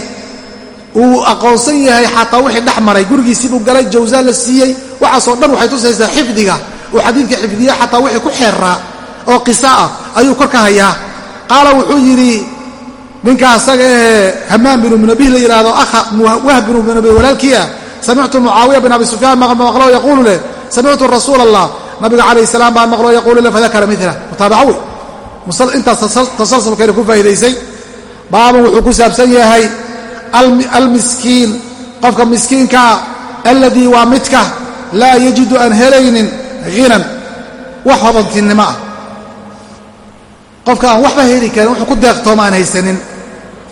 A: uu aqoonsan yahay xataa wixii dhex maray gurigiisiibuu galay jawsa la siiyey waxaasoo dhan waxay tusaysaa xifdiga. Uu xadiidka xifdiye xataa wixii ku xeeraa oo qisa ah ayuu kor ka hayaa. Qaala wuxuu yidhi ninka asaga ee hamaam binu munabih la yidhaahdo aha wahb binu munabih walaalkiiah samictu mucaawiya bin abi sufyaan maqlo yaquulu leh samictu rasuula allah nabiga calayh salaam baan maqlo yaquulu le fadakara mila mutaabaco wey intaas tasalsulkeena ku faa'idaysay baaban wuxuu ku saabsan yahay almiskiin qofka miskiinkaa alladii waa midka laa yajidu aan helaynin hinan wax hodantinimo ah. Qofka aan waxba heli karin wuxuu ku deeqtooma aan haysanin.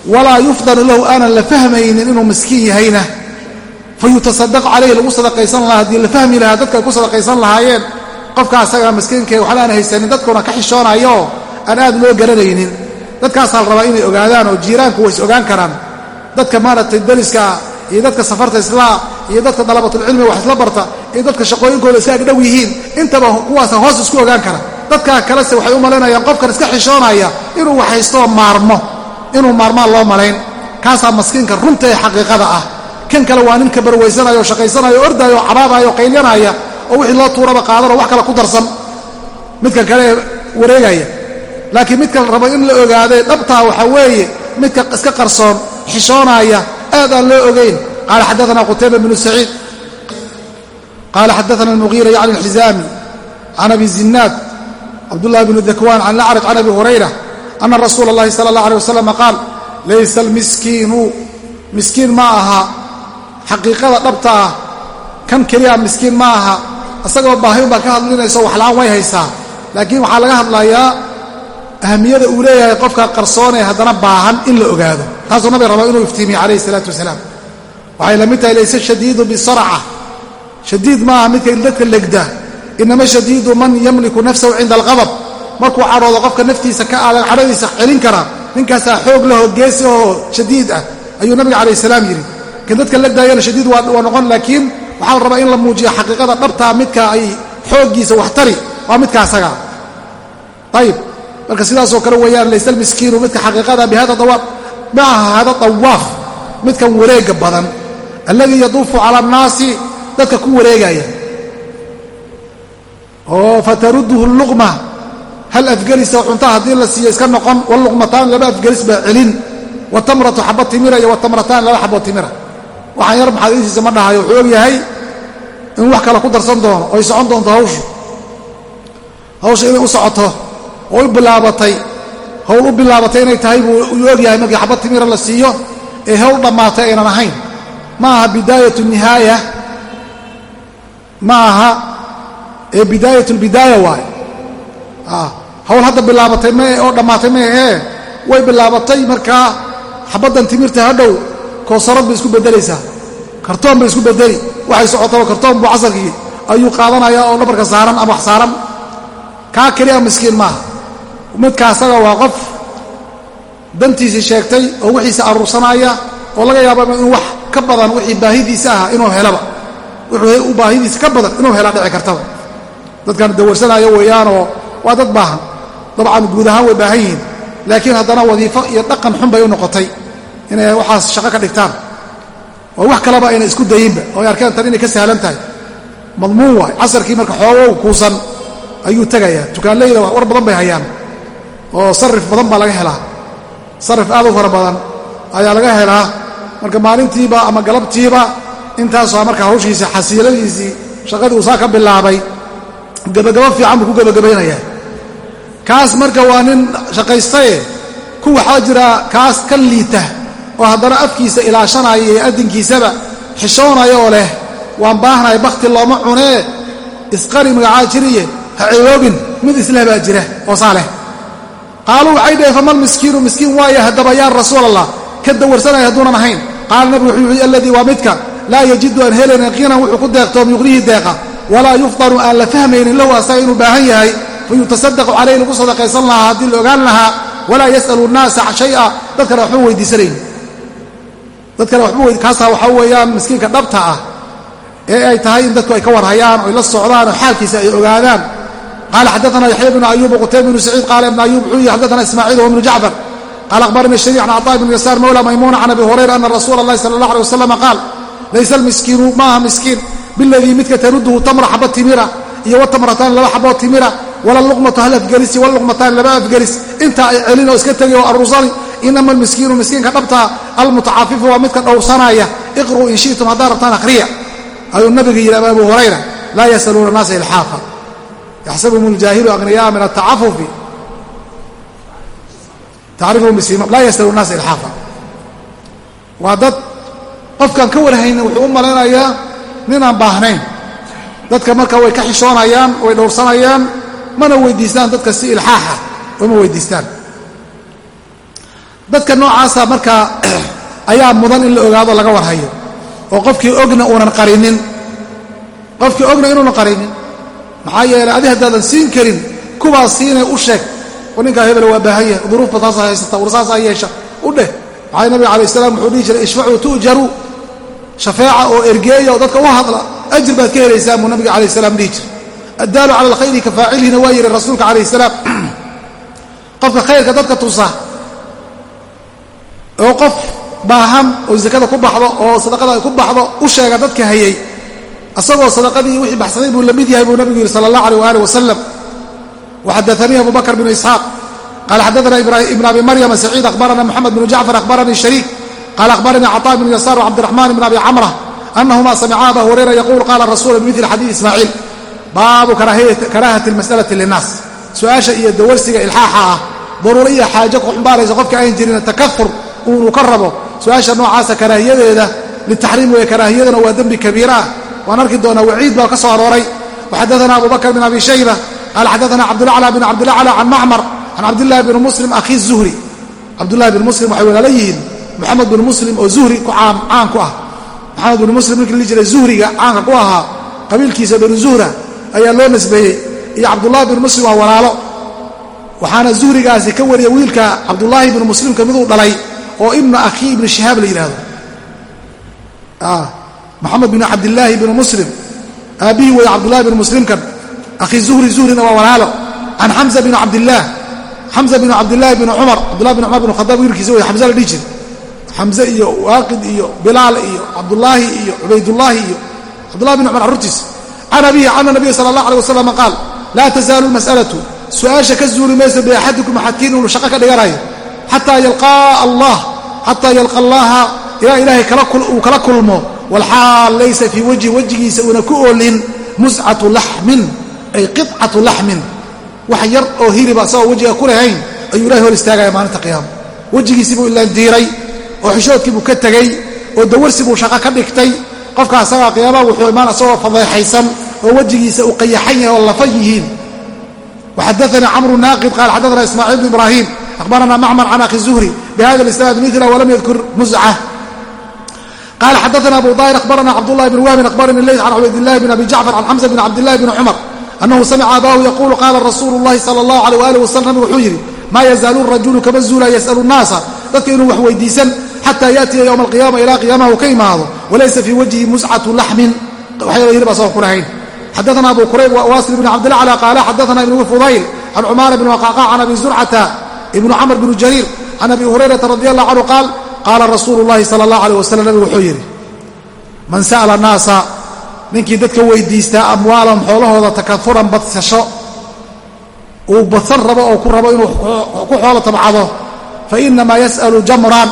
A: Walaa yufdanu lahu aanan la fahmaynin inuu miskiin yahayna. Fa calayhi lagu sadaqaysan lahaa haddii la fahmi lahaa dadka ay ku sadaqaysan lahaayeen qofka asagaa miskiinkae waxba aan haysanin dadkuna ka xishoonayo aan aad loo garanaynin. Dadkaasaa la rabaa inay ogaadaan oo jiiraanku way is ogaan karaan. Dadka maaragtay daliska iyo dadka safarta islaa iyo dadka dalabatulcilmiga wax isla barta iyo dadka shaqooyinkooda iska agdhow yihiin. Intaba kuwaasa hoos isku ogaan kara dadkaa kalese waxay u malaynayaan qofkan iska xishoonaya inuu waxhaystoo maarmo. Inuu maarmaan loo malayn. Kaasaa maskiinka runta ee xaqiiqada ah. Kan kale waa nin kabarwaysanaya oo shaqaysanaya o ordaya oo cabaabaya oo qaylyanaya oo wixii loo tuuraba qaadan qaadanoo wax kale ku darsan. Midka kale wareegaya. Laakiin midkan raba in la ogaadee dhabtaa waxaa weeye midka iska qarsoon xishoonaaya aad aan loo ogeyn. Qaala xadaana qutayba bnu saciid. Qaala xadana almugiira yani alxizaami can abi zinaad cabdullahi bnu dakwaan can lacrij can abi hurayra ana rasuula اllahi sala allah aleh wasalam qaal laysa almiskiinu. Miskiin ma aha. Xaqiiqada dhabta ah. Kan keliya miskiin ma aha isagoo baahi baa ka hadlinayso waxla'aan way haysaa. Laakiin waxaa laga hadlayaa ahamiyada uu leeyahay qofka qarsoonee haddana baahan in la ogaado. Taasuu nabiga rabaa inuu iftiimiye calayhi isalaatu wasalaam. Waxay la mid tahay layse shadiidu bisarca. Shadiid ma aha midka dadka legda inama shadiidu man yamliku nafsahu cinda alqadab markuu cadhoodo qofka naftiisa ka aadan cadhadiisa celin kara ninkaasaa xoog lahoo geesi oo shadiid ah ayuu nabiga calayh salaam yidhi. Kan dadka legdaayana shadiid waa noqon laakiin waxaa la rabaa in la muujiyo xaqiiqada dhabtaa midka ay xooggiisa waxtari waa midka asagaa ayib marka sidaasoo kale weeyaan laysa almiskiinu midka xaqiiqada bihada ma aha hada dawaaf midkan wareegga badan. Alladii yaduufu cala annaasi dadka ku wareegaya. Oo fataruduhu luqma hal afgelisa cunta haddii la siiyo iska noqon waluqmataan laba afgelis baa celin. Watamratu xaba timira iyo watamrataan laba xaboo timira waxaan yar maxaadiisiisa ma dhahayo. Wuxuu og yahay in wax kale ku darsan doono oy socon doonto hawshu. Hawsha inay u socoto oo u bilaabatay hawl u bilaabatay inay tahay buu uu og yahay markii xaba timira la siiyo ee hawl dhammaatay aynan ahayn. Ma aha bidaayatu nihaaya. Ma aha ee bidaayat lbidaaya waaye. Hawl hadda bilaabatay m oo dhammaatay maahee way bilaabatay markaa xabaddan timirta hadhow koosarad bay isku beddelaysaa kartoon bay isku bedeli waxay socotaba kartoon buu casarkii ayuu qaadanaya oo dhabarka saaran ama wax saaran. Kaa keliya miskiin maaha midka asaga waa qof dantiisii sheegtay oo wixiisa aruursanaya oo laga yaaba inuu wax ka badan wixii baahidiisa ah inuu helaba. Wuxuu baahidiisa ka badan inuu hela dhici kartaba. Dadkan dawarsanaayo weeyaanoo waa dad baahan. Dabcan guud ahaan way baahan yihiin. Laakiin haddana wadiifo iyo dhaqan xun bay u noqotay inay waxaas shaqo ka dhigtaan. Oo wax kaleba ayna isku dayinba oo ay arkeen tan inay ka sahlan tahay. Madmuun waay. Casarkii marka xoogow kuusan ayuu tegayaa tukaanleyda war badan bay hayaan. Oo sarif badan baa laga helaa. Sarif aad u fara badan ayaa laga helaa. Marka maalintiiba ama galabtiiba intaasoo marka hawshiisa xasiiladiisii shaqadii uu saa ka bilaabay gebagabo fiican buu ku gebagabaynayaa kaas marka waa nin shaqaystaye ku waxaa jira kaas ka liita oo haddana afkiisa ilaashanaya iyo addinkiisaba xishoonaya oo leh waan baahnahay bakhti looma cunee isqari magacaa jiriye ha ciwoobin mid isleh baa jira oo saa leh. Qaaluu waxay dhaheen famal miskiinu miskiin waaya haddaba yaa rasuul allah ka dawarsanaya hadduunan ahayn. Qaala nabigu wuxuu yihi alladii waa midka laa yajidu aan helaynin qinan wuxuu ku deeqtoom yuqnihii deeqa walaa yufdanu aan la fahmaynin lahu asaga inuu baahan yahay fayutasadaqu calayh lagu sadaqaysan lahaa haddii la ogaan lahaa walaa yas'alu nnaasa shaya. Dadkana waxba weydiisanayn dadkana waxba kaasaa waxaa weeyaan miskiinka dhabta ah ee ay tahay in dadku ay ka warhayaan oy la socdaan oo xaalkiisa ay ogaadaan qaala xaddaana yaxya bnu ayuub qutayb bnu saciid qaala ibnu ayuub wuxuu yihi xaddaana ismaaciil wa bnu jacfar qaala akhbaranii shariic can caطaa bn yasaar mawla maymuuna can abi hurayra ana rasuula اllahi sala اllah alيh wasalam qaal laysa almiskiinu maaha miskiin biladii midka taruduhu tamra xaba timira iyo watamrataan laba xaboo timira wala luqmatu hal afgelisi waluqmataan laba afgelis intaa ay celin oo iska tegi oo aruursani inama almiskiinu miskiinka dhabtaa almutacaafifu waa midka dhowrsanaya iqruu in shi'tum haddaad rabtaan akhriya ayuu nabiga yidhi ama abu hurayra laa yasaluuna naasa ilxaafa yaxsabuhum اljaahilu aghniyaa min atacafufi tacrifuhum bisiimam laa yasaluuna naasa ilxaafa waa dad qofkaan ka warhaynin wuxuu u malaynayaa ninaan baahnayn dadka marka way ka xishoonayaan way dhowrsanayaan mana weydiistaan dadka si ilxaaxa uma weydiistaan dadka noocaasa marka ayaa mudan in la ogaado laga warhayo. Oo qofkii ogna uunan qarinin. Qofkii ogna inuunan qarinin. Maxaa yeelay adi haddaadan siin karin kuwaas siinay u sheeg oo ninkaa hebel waa baahan yahay duruufba taasa haysata warsaasaa yeesha u dheh. Maxaa nabiga alai salaam wuxuu dhihi jiray ishfacuu tu'jaruu shafeeca oo ergeeya oo dadka u hadla ajir baad ka helaysaan buu nabiga alayh salaam dhihi jiray. Addaalu cala alkhayri ka waa yihi rasuulka calayh salaam qofka khayrka dadka tusa oo qof baahan oo zakada ku baxdo oo sadaqada ay ku baxdo u sheega dadka hayay. Asagoo sadaqadii wixii baxsaday buu la mid yahay buu nabigu yidhi sala allah aleh waali wasalam waxadaanii abu bakr bnu isxaaq. Qala xadaana ibn abi maryama saciid akhbarana moxamed bnu jacfar akhbaranii shariik. Qala akhbaranii caطaa bnu yasaar wcabdiraxman bn abi camra anahuma samica aba hurayra yaquul qala rasuula bimili xadiid ismaaciil. Baabu karaahati lmas'alati linnaas. Su'aasha iyo dawarsiga ilxaaxa ah daruuro iyo xaajo ku xumbaaraysa qofka ayn jirin takafur uunu ka rabo su'aasha noocaasa karaahiyadeeda litaxriim weeye karaahiyadana waa dembi kabiira ah waan arki doonaa waciid baa ka soo arooray waxadaana abu bakr bin abi shayba qaala xadaana cabdulacla bin cabdilacla can macmar can cabdillahi bn muslim akhi zuhri cabdullahi bin muslim waxay walaala yihiin moxamed bin muslim oo zuhri caan ku ah maxamed bin muslim ninkii la jiray zuhriga caanka ku ahaa qabiilkiisa banu zuhra ayaa loo nisbeeyey iyo cabdullahi bin muslim waa walaalo waxaana zuhrigaasi ka wariya wiilka cabdullaahi bnu muslimka miduu dhalay oo ibna akhii ibni shihaab la yidhaahdo maxamed bin cabdilaahi bnu muslim. Aabbihii weeye cabdullahi bn muslimkan akhii zuhri zuhrina waa walaalo. Can xamza bin cabdillaah xamza binu cabdillaahi bn cumar cabdullahi bin cumar bin khadaab wiilkiisa wey xamza la dhihi jir xamze iyo waaqid iyo bilaal iyo cabdullaahi iyo cubaydullaahi iyo cabdullahi bin cumar carruurtiisa can abihi ana nabiya sala allah aleh wasalam qaal laa tasaalu lmas'alatu su'aasha ka zuuli mayso biaxadikum axadkiin inuu shaqo ka dhiganayo xataa yalqaa allah xataa yalqa allaha ilaa ilaahay uu kala kulmo walxaal laysa fii wajhi wejigiisa uuna ku oolin muscatu laxmin ay qicatu laxmin wax yar oo hiliba asagoo wejiga ku lahayn ayuu ilahay hor istaagaya maalinta qiyaama wejigiisii buu ilaan diiray oo xishoodkii buu ka tegey oo dawarsi buu shaqo ka dhigtay qofka asagaa qiyaamaha wuxuu imaan asagoo fadeexaysan oo wejigiisa uu qayaxan yahay oo lafan yihiin waxadaanii camru naaqid qaal xadaana ismaaciil bn ibraahim akhbarana macmar can akhi zuhri bihada isnaad mila walam yadkur musca qala xadaana abu daahir akhbarana cabdullahi bn wahbin akhbarani leyt can cubaydillahi bn abi jacfar can xamza bn cabdillahi bn cumar annahu samica abaahu yaquulu qaala rasuulu llahi sala allahu aleyh waalih wasalam nabigu wuxuu yidhi maa yazaalu rajulu kama zuula yas'alu nnaasa dadka inuu wax weydiisan xata yaatiya yowma alqiyaama ilaa qiyaamaha uu ka imaado walaysa fii wajhi muscatu laxmin waxyala hilib asagoo ku lahayn xadaana abu kurayb wasil bn cabdilacla qaala xadaana ibn fudayl can cumaara bn waqaqa can abi zurcata ibnu camr bn jariir can abi hurayrata radi allahu canhu qaal qaala rasuulu llahi sala allah aleyh wasalam nabigu wuxuu yidhi man sa'ala naasa ninkii dadka weydiistaa amwaalahum xoolahooda takafuran badsasho uu badsan rabo oo ku rabo inuu ku xoolo tabcado fa inamaa yas'alu jamran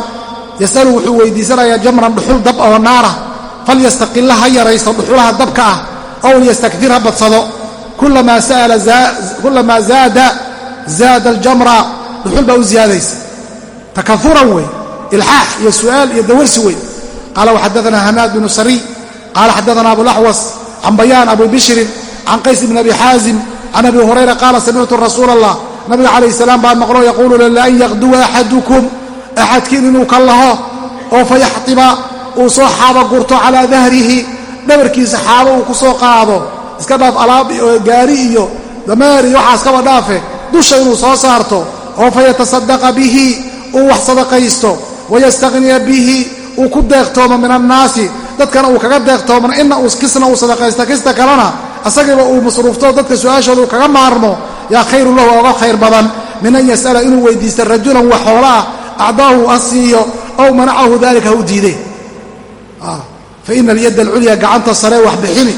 A: yasalu wuxuu weydiisanayaa jamran dhuxul dab oo naara falyastaqila ha yaraysto dhuxulaha dabka ah ow liyastakfir ha badsado kulamaa zaada zaada aljamra dhuxul baa u ziyaadaysa. Takafuran wey ilxaax iyo su'aal iyo dawarsi wey qaala waxadaana hanaad bnu sariy qaala xadaana abulaxwas can bayaan abi bishrin can qays bn abi xaazim can abi hurayra qaala samictu rasuula allah nabiga calayh salaam baan maqlo yaquulu laan yaqduwa axadukum axadkiin inuu ka laho oo fayaxtiba uu soo xaaba gurto calaa dahrihi dhabarkiisa xaabo uu ku soo qaado iska dhaaf alaab gaari iyo dameer iyo waxaas kaba dhaafe dusha inuu soo saarto oo fayatasadaqa bihi uu wax sadaqaysto wayastaqniya bihi uu ku deeqtoomo min annaasi dadkana uu kaga deeqtoomo ina uu kisna uu sadaqaysta kista kalena asagiiba uu masruufto dadka su'aashooda uu kaga maarmo yaa khayru lahu oga khayr badan min an yas'ala inuu weydiista rajulan wax xoolaah acdaahu ha siiyo ow manacahu dalika ha u diide. Fa ina alyadda alculya gacanta sare wax bixini.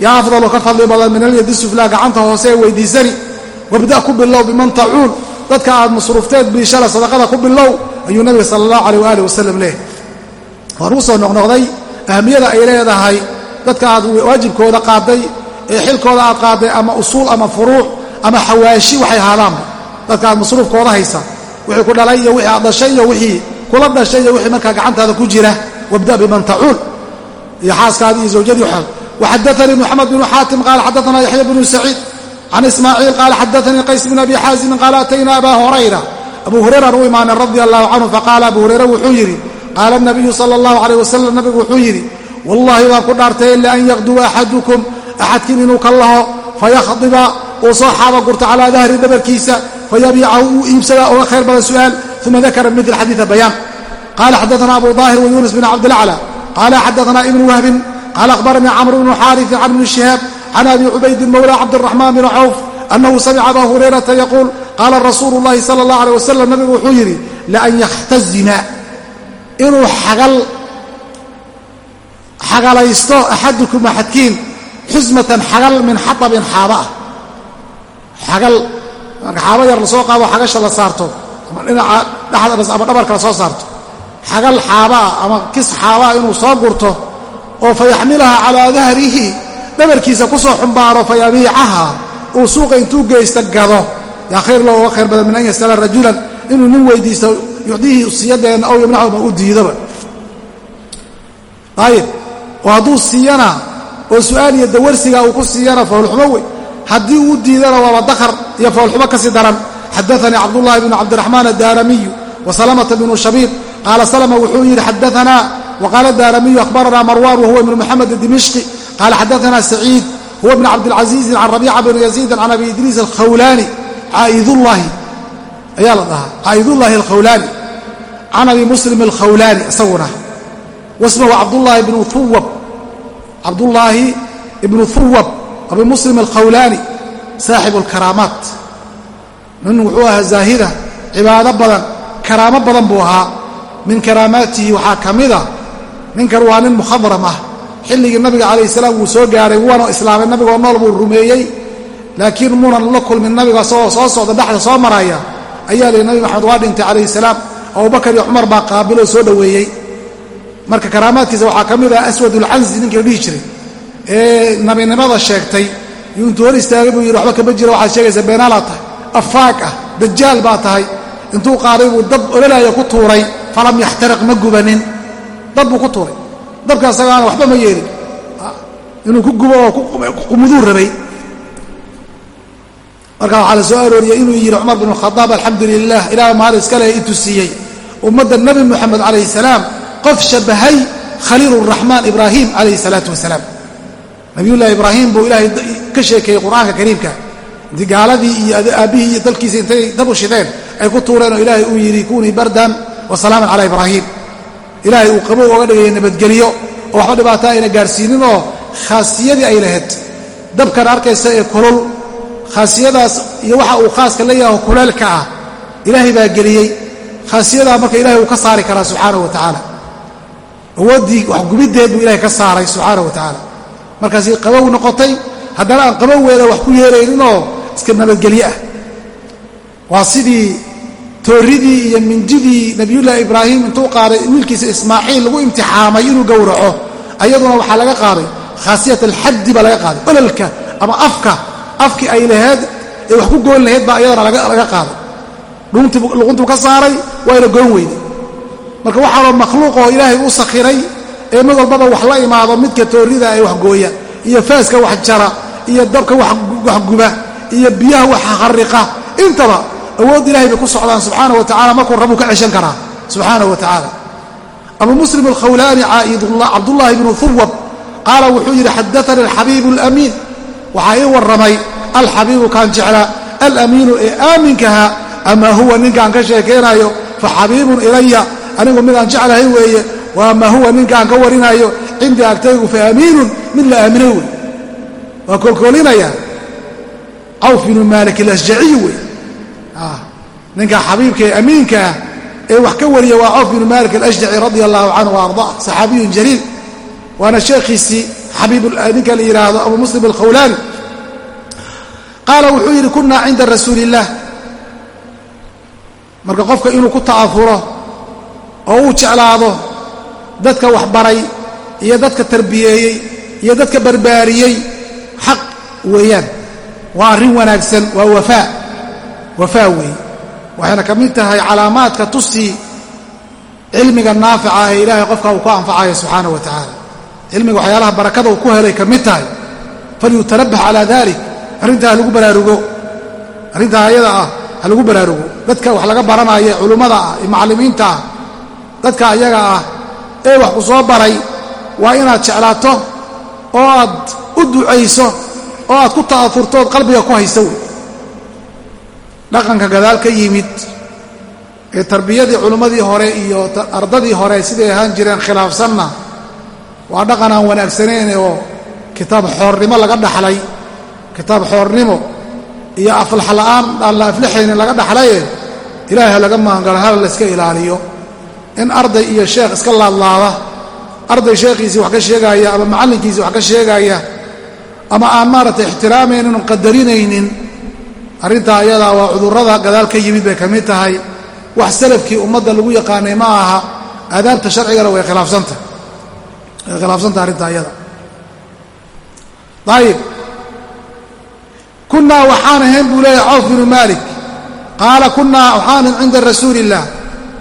A: Yaa afdalu ka fadli badan min alyadi suflaa gacanta hoose ee weydiisani. Wabda ku bilow biman tacuul dadka aad masruufteed biishale sadaqada ku bilow ayuu nabiga sala allahu aleyh waali wasalam leehay waan u soo noqnoqday ahamiyada ay leedahay dadka aad waajibkooda qaaday ee xilkooda aad qaaday ama usuul ama furuuc ama xawaashi waxay ahaadaanba dadka aad masruufkooda haysa wixii ku dhalay iyo wixii aad dhashay iyo wixii kula dhashay iyo wixii markaa gacantaada ku jira. Wabda biman tacuul iyo xaaskaadii iyo zawjadii xol waxadaanii moxamed bnu xaatim qaala xadaana yaxya bnu saciid can ismaaciil qaala xadaanii qays bn abi xaazimin qaala atayna abaa hurayra abu hurayraan u imaanay radia allahu canhu faqaala abu hurayra wuxuu yidhi qaala nabiyu sala allahu calayh wasalam nabigu wuxuu yidhi wallahi waan ku dhaartay ila an yaqduwa axadukum axadkiin inuu ka laho fayakhdiba uu soo xaaba gurto calaa dahri dhabarkiisa fayabiicahu uu iibsadaa uga khayr badan su'aal uma dakara mil xadiida bayaan qala xadaana abu daahir wa yuunus bn cabdilacla qala xadaana ibnu wahbin qala akhbaranii camr bnu xaariثin can ibni shihaab can abi cubaydin mawla cabdiraxmaan bn cawf anahu samica aba hurayrata yaquul qaala rasuulu llahi sala اllah alيh wasalam nabigu wuxuu yidhi laan yaxtazima inuu xagal xagalaysto axadukum axadkiin xusmatan xagal min xatabin xaaba ah xagal marka xaaba yar la soo qaado xagasha la saarto ama dhinaca ama dhabarka la soo saarto xagal xaabaa ama kis xaabaa inuu soo gurto oo fa yaxmilaha calaa dahrihi dhabarkiisa ku soo xumbaaro fa yabiicaha uu suuqa intuu geysta gado. Yaa khayr looga khayr badan min an yasala rajulan inuu nin weydiisto yucdiihi siyadeenna ow yamnacu ma u diidoba ayib oo hadduu siiyana oo su'aal iyo dawarsiga uu ku siiyana foolxumo wey haddii uu diidana waaba dakar iyo foolxumo ka sii daran. Xadaanii cabdullahi bnu cabdiraxmaan addaaramiyu wa salamata bnu shabiib qaala salma wuxuu yidhi xadaanaa waqaala daaramiyu ahbaranaa marwan wahuwa ibnu moxamed dimishqi qaala xadaana saciid huwa bn cabdilcaziizin can rabiica bn yaziidin can abi idriis alkhawlaani caa'idullaahi ayaa la dhahaa caa'idullaahi alkhawlaani can abi muslim alkhawlaani isaguna wasmahu cabdullaahi bnu uwab cabdullaahi ibnu huwab abi muslim alkhawlaani saaxibu alkaraamaat nin wuxuu ahaa zaahida cibaado badan karaamo badan buu ahaa min karaamaatihi waxaa ka mida ninkan waa nin mukhadram ah xilligii nabiga calayh salaam wuu soo gaaray wuuna islaamay nabigoo nool buu rumeeyey. Laakiin muunan la kulmin nabiga isagoo soo socda dhexda soo maraya ayaa lihi nabi maxamed waa dhintay calayhi salaam. Abubakar iyo cumar baa qaabiloo soo dhoweeyey. Marka karaamaadkiisa waxaa ka mid ah aswadulcanzi ninkii la dhihi jiray ee nabinimada sheegtay. Yuu intuu hor istaagay buu yidhi waxba kama jira waxaad sheegaysaa beenaalaa tahay afaaq ah dajaal baa tahay. Intuu qaaday buu dab ololaaya ku tuuray falam yaxtariq ma gubanin. Dab buu ku tuuray dabka asagaana waxba ma yeelin. Inuu ku gubo oo qumuduu rabay. Markaa waxaa la soo arooriyey inuu yidhi cumar bin khadaab alxamdu lilah ilaah maali iska leh intuu siiyey ummadda nebi moxamed calayhi salaam qof shabahay khaliil raxmaan ibraahim calayhi salaatu wasalaam nabiyullahi ibraahim buu ilaahay ka sheekeeyey qur'aanka kariimka. Intii gaaladii iyo aabbihii iyo dalkiisa intay dab u shideen ay ku tuureen oo ilaahay uu yidhi kunii bardan wa salaaman ibraahim ilaahay uu qabow oga dhigaya nabadgelyo oo waxba dhibaataa ayna gaarsiinin oo khaasiyadii ay lahayd. Dabkan arkaysa ee kulul khaasiyadaas iyo waxa uu khaaska leeyahay kuleelka ah ilaahay baa geliyey. Khaasiyadaa marka ilahay uu ka saari karaa subxaanahu wa tacaala awooddii waxgubiddeed buu ilahay ka saaray subxaanahu wa tacaala markaasi qabow noqotay haddana aan qaboweeda wax ku yeelayninoo iska nabadgelye ah. Waa sidii tooridii iyo minjidii nabiyullaahi ibraahim intuu qaaday wiilkiisa ismaaciil lagu imtixaamay inuu gowraco ayaduna waxaa laga qaaday khaasiyat alxaddi baa laga qaaday ololka ama afka afkii ay laheed ee wax ku goon lahayd baa iyadana laga qaaday. Luquntuu ka saaray waayna goon weyday marka waxaanoo makhluuq oo ilaahay u sakhiray ee mid walbaba wax la imaado midka toorida ee waxgooya iyo faaska wax jara iyo dabka wax guba iyo biyaha wax khariqa intaba awood ilahay bay ku socdaan subxaana wa tacala markuu rabuu ka ceshan karaa subxaana wa tacaala abu muslim alkhawlaani cabdullaahi bnu huwab qaala wuxuu yidhi xadaanii alxabiibu alamiin. Waxaa ii warramay alxabiibu kaan jeclaa alamiinu ee aaminkaha ama huwa ninkaan ka sheekaynayo fa xabiibun ilaya anigu midaan jeclahay weeye wa ama huwa ninkaan ka warinayo cindii agtaygu fa amiinun mid la aaminay wey waa kolkoolinaya cawf binu maalik alasjaciy wey ninka xabiibka ee amiinkaah ee wax ka wariya waa cawf binu maalik alashjaci radia allahu canhu wa ardaa saxaabiyun jaliil waana sheekhiisii ninka la yidhaahdo abu muslim alkhawlaani. Qaala wuxuu yidhi kunaa cinda rasuuli illaah marka qofka inuu ku ta'afuro oo uu jeclaado dadka waxbaray iyo dadka tarbiyeeyey iyo dadka barbaariyey xaq weeyaan. Waa arrin wanaagsan waa wafaa wafaa weeye waxayna ka mid tahay calaamaadka tusii cilmiga naafica ee ilaahay qofka uu ku anfacayo subxaana wa tacaala. Cilmiga waxyaalaha barakada uu ku helay ka mid tahay. Falyutanabax calaa dalik arrintaa ha lagu baraarugo. Arrintaa ayada ah ha lagu baraarugo. Dadka wax laga baranaya culummada ah iyo macallimiinta ah dadka ayaga ah ee wax ku soo baray waa inaad jeclaato oo aad u ducayso oo aad ku ta'afurto ood qalbiga ku hayso wey dhaqanka gadaal ka yimid ee tarbiyadii culimmadii hore iyo ardadii hore siday ahaan jireen khilaafsanna waa dhaqan aan wanaagsanayn oo kitaab xoornimo laga dhaxlay kitaab xoornimo iyo aflax la'aan aan la aflaxaynin laga dhaxlaye ilaahay laga maangalo hal layska ilaaliyo. In arday iyo sheekh iska laadlaada arday sheekhiisii wax ka sheegaaya ama macallinkiisii wax ka sheegaaya ama aan maaragtay ixtiraamaynin qadarinaynin arrintaa ayadaa waa cudurrada gadaal ka yimid bay ka mid tahay. Wax salafkii ummadda lagu yaqaanay ma aha. Aadaabta sharcigana way khilaafsantah way khilaafsantaha arrintaa ayada. Ayib kunnaa waxaan ahayn buu leeyahay cawf binu maalik. Qaala kunnaa waxaanan cinda rasuuli illaah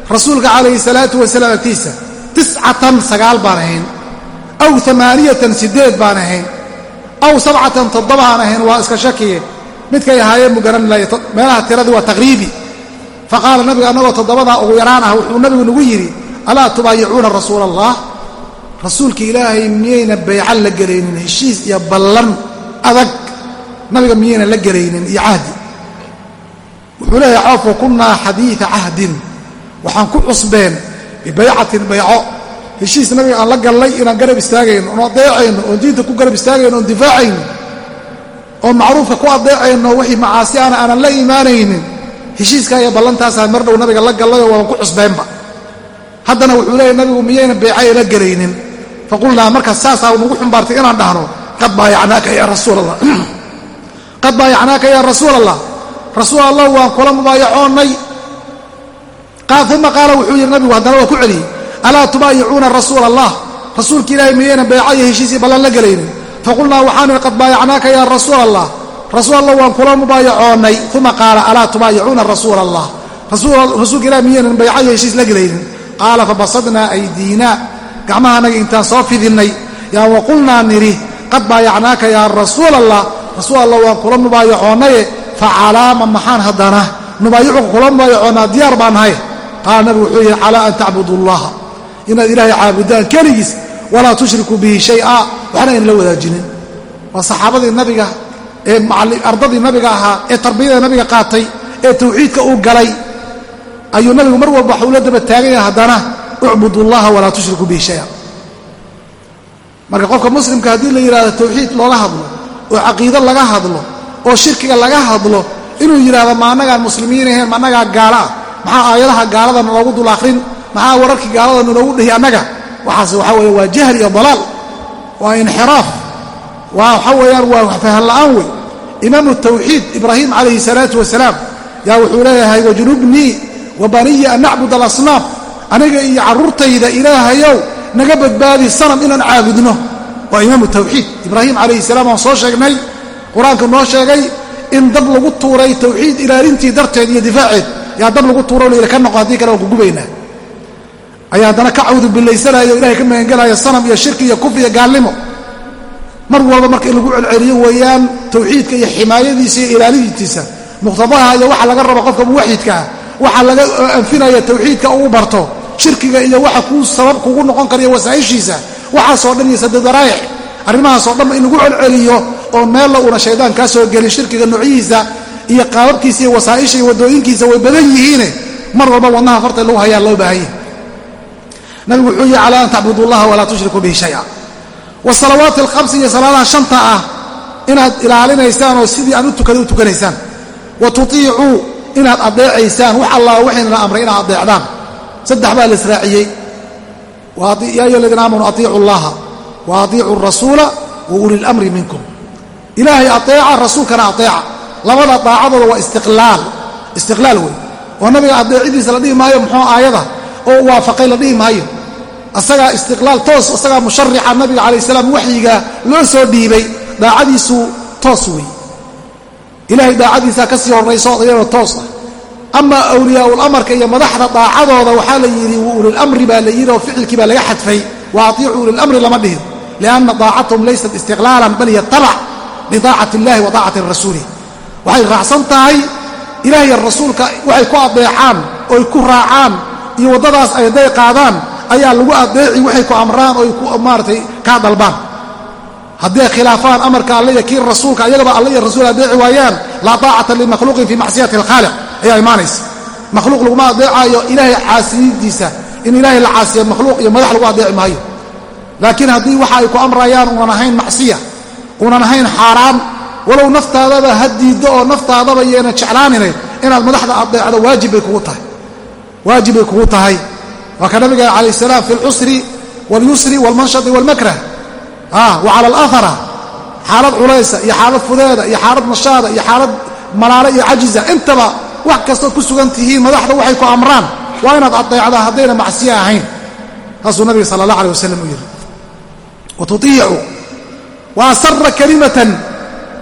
A: rasuulka calayhi salaatu wasalaam agtiisa tiscatan sagaal baan ahayn. Aw amaaniyatan siddeed baan ahayn. Aw sabcatan toddobaan ahayn waa iska shakiye midkay ahaayeen buu garan meelaha tiradii waa taqriibi. Faqaala nabiga annagoo toddobadaa ugu yaraan ah wuxuu nabigu nagu yidhi alaa tubaayicuuna rasuula allah rasuulka ilaahay miyayna baycan la gelaynin heshiis iyo ballan adag nabiga miyayna la gelaynin iyo cahdi. Wuxuu leeyahay coof wa kunnaa xadiida cahdin. Waxaan ku cusbeen bibaycatin bayco. Heshiis nabiga aan la gallay inaan garab istaagayno oon adeecayno oon diinta ku garab istaagayno oon difaacayno oon macruufka ku adeecayno wixii macaasi ana aanan la imaanaynin heshiiskaa iyo ballantaasaan mar dhow nabiga la gallayoo waan ku cusbeenba haddana wuxuu leeyahy nabigu miyayna baycay la gelaynin? Faqulnaa markaas saasaa nagu xumbaartay inaan dhahno qad baayacnaaka ya rasuul allah qad baayacnaaka yaa rasuul allah rasuul allah waan kula mubaayacoonnay. Uma qaala wuxuu yidhi nabigu haddana waa ku celiyey. Alaa tubaayicuuna rasuula allah rasuulka ilaahay miyayna bayca iyo heshiisii ballan la gelaynin faqulnaa waxaanu qad baayacnaaka yaa rasuul allah rasuul allah waan kula mubaayacoonnay uma qaala alaa tubaayicuuna rasuula allah rasuulka ilahay miyaynan bayca heshiis la gelaynin. Qaala fabasadnaa aydiina. Gacmahanaga intaan soo fidinnay yaa waqulnaa nidhi qad baayacnaaka yaa rasuul allah rasuul allah waan kula mubaayacoonnaye facalaama maxaan haddana? Nubaayicuka kula mubaayacoonnaa diyaar baan nahay qaala nabigu wuxuu yidhi calaa an tacbudu allaha inaad ilaahay caabudaan keligiis walaa tushrikuu bihi shay'a waxna ayna la wadaajinin. Waa saxaabadii nabiga ee ardadii nabiga ahaa ee tarbiyada nabiga qaatay ee tawxiidka uu galay ayuu nabigu mar walba waxuu la daba taagan yahay haddana ucbudu allaha walaa tushrikuu bihi shaya. Marka qofka muslimka haddii la yidhahdo tawxiid looga hadlo oo caqiido laga hadlo oo shirkiga laga hadlo inuu yidhahdo ma annagaan muslimiin ahayn ma annagaa gaala ah maxaa aayadaha gaalada naloogu dul akhrin maxaa wararkii gaalada naloogu dhihi annaga? Waxaas waxaa weeye waa jahl iyo dalaal waa inxiraaf. Waa waxaa weeyaan waa fahan la'aan wey imaamu tawxiid ibraahim calayhi salaatu wasalaam yaa wuxuu leeyahay wajnubnii wa baniya an nacbud alasnaam aniga iyo carruurtayda ilaahayow naga badbaadi sanam inaan caabudno. Waa imaamu tawxiid ibraahim calayhi salaam aan soo sheegnay qur'aanku noo sheegay in dab lagu tuuray tawxiid ilaalintii darteed iyo difaaceed. Yaa dab lagu tuuro layidhi ka noqo haddii kale waan kugubaynaa ayaa haddana ka cawdu billaysanaayo o ilahay ka magangelaayo sanam iyo shirki iyo kufri iyo gaalnimo. Mar walba marka in lagu celceliyo weeyaan tawxiidka iyo ximaayadiisa iyo ilaalintiisa muqhtadaha iyo waxa laga rabo qofka muwaxidkaa waxa laga anfinaya tawxiidka uu barto shirkiga iyo waxa kuu sabab kugu noqon karayo wasaa'ishiisa waxaasoo dhan iyo saddaraa'ic arrimahaasoo dhanba in lagu celceliyo oo meella uuna shaydaan kaa soo gelin shirkiga noocyihiisa iyo qaababkiisa iyo wasaa'isha iyo waddooyinkiisa way badan yihiine mar walba wadnaha farta lagu hayaa loo baahan yahy nabigu wuxuu yihi calaa an tacbudu allaha walaa tushrikuu bihi shaya. Wasalawaati alkhamsi iyo salaadaha shanta ah inaad ilaalinaysaan oo sidii aan u tukaday u tukanaysaan. Wa tutiicuu inaad adeecaysaan wax allah waxaynana amray inaad adeecdaan saddex baa la israaciyey. Yaa ayuha aladiina aamanuu atiicu allaha wa atiicuu rasuula wa uli lamri minkum. Ilaahay adeeca rasuulkana adeeca labada daacadooda waa istiqlaal. Istiqlaal wey oo nabiga adeecidiisa la dhihi maayo muxuu aayada? Oo waafaqay la dhihi maayo asagaa istiqlaal toos asagaa musharixa nabiga calayh salaam waxyiga loo soo dhiibay daacadiisu toos wey ilaahay daacadiisaa ka sii iyadoo toos ah. Ama awliyaa'ul iyo madaxda daacadooda waxaa la yidhi ulilamri baa la yidhi oo ficilkii baa laga xadfay wa atiicuu ulilamri lama dhihin lianna daacatahum laysat istiqlaalan bal hiya tabac bidaacati illahi wa daacati rasuulih waxay raacsan tahay ilaahiy rasuulka waxay ku adeecaan oy ku raacaan iyo waddadaas ay hadday qaadaan ayaa lagu adeeci waxay ku amraan oy ku maaratay kaa dalbaan. Hadday khilaafaan amarka alle kii rasuulka ayagaba alle rasuul adeeci waayaan laa taacata limakhluuqin fii macsiyati alkhaaliq ayaa imaanaysa. Makhluuq laguma adeecaayo ilaahay caasiyidiisa in ilaahay la caasiya makhluuq iyo madax lagu adeeci maayo. Laakiin haddii waxa ay ku amrayaan uunan ahayn macsiya uunan ahayn xaaraan walow naftaadaba ha diiddo oo naftaadaba yeena jeclaanine inaad madaxda adeecdo waajib bay kugu tahay. Waajib bay kugu tahay waa ka nabiga calayh salaam fi lcusri walyusri walmanshadi walmakrah wa cala alahara xaalad culaysa iyo xaalad fudeeda iyo xaalad nashaada iyo xaalad malaale iyo cajiza. Intaba wax kastood ku sugan tihiin madaxda waxay ku amraan waa inaad adeecdaa haddayna macsiye ahayn. Saasuu nabiga sala allah aleh wasalam u yidhi wa tutiicu wa asara kalimatan.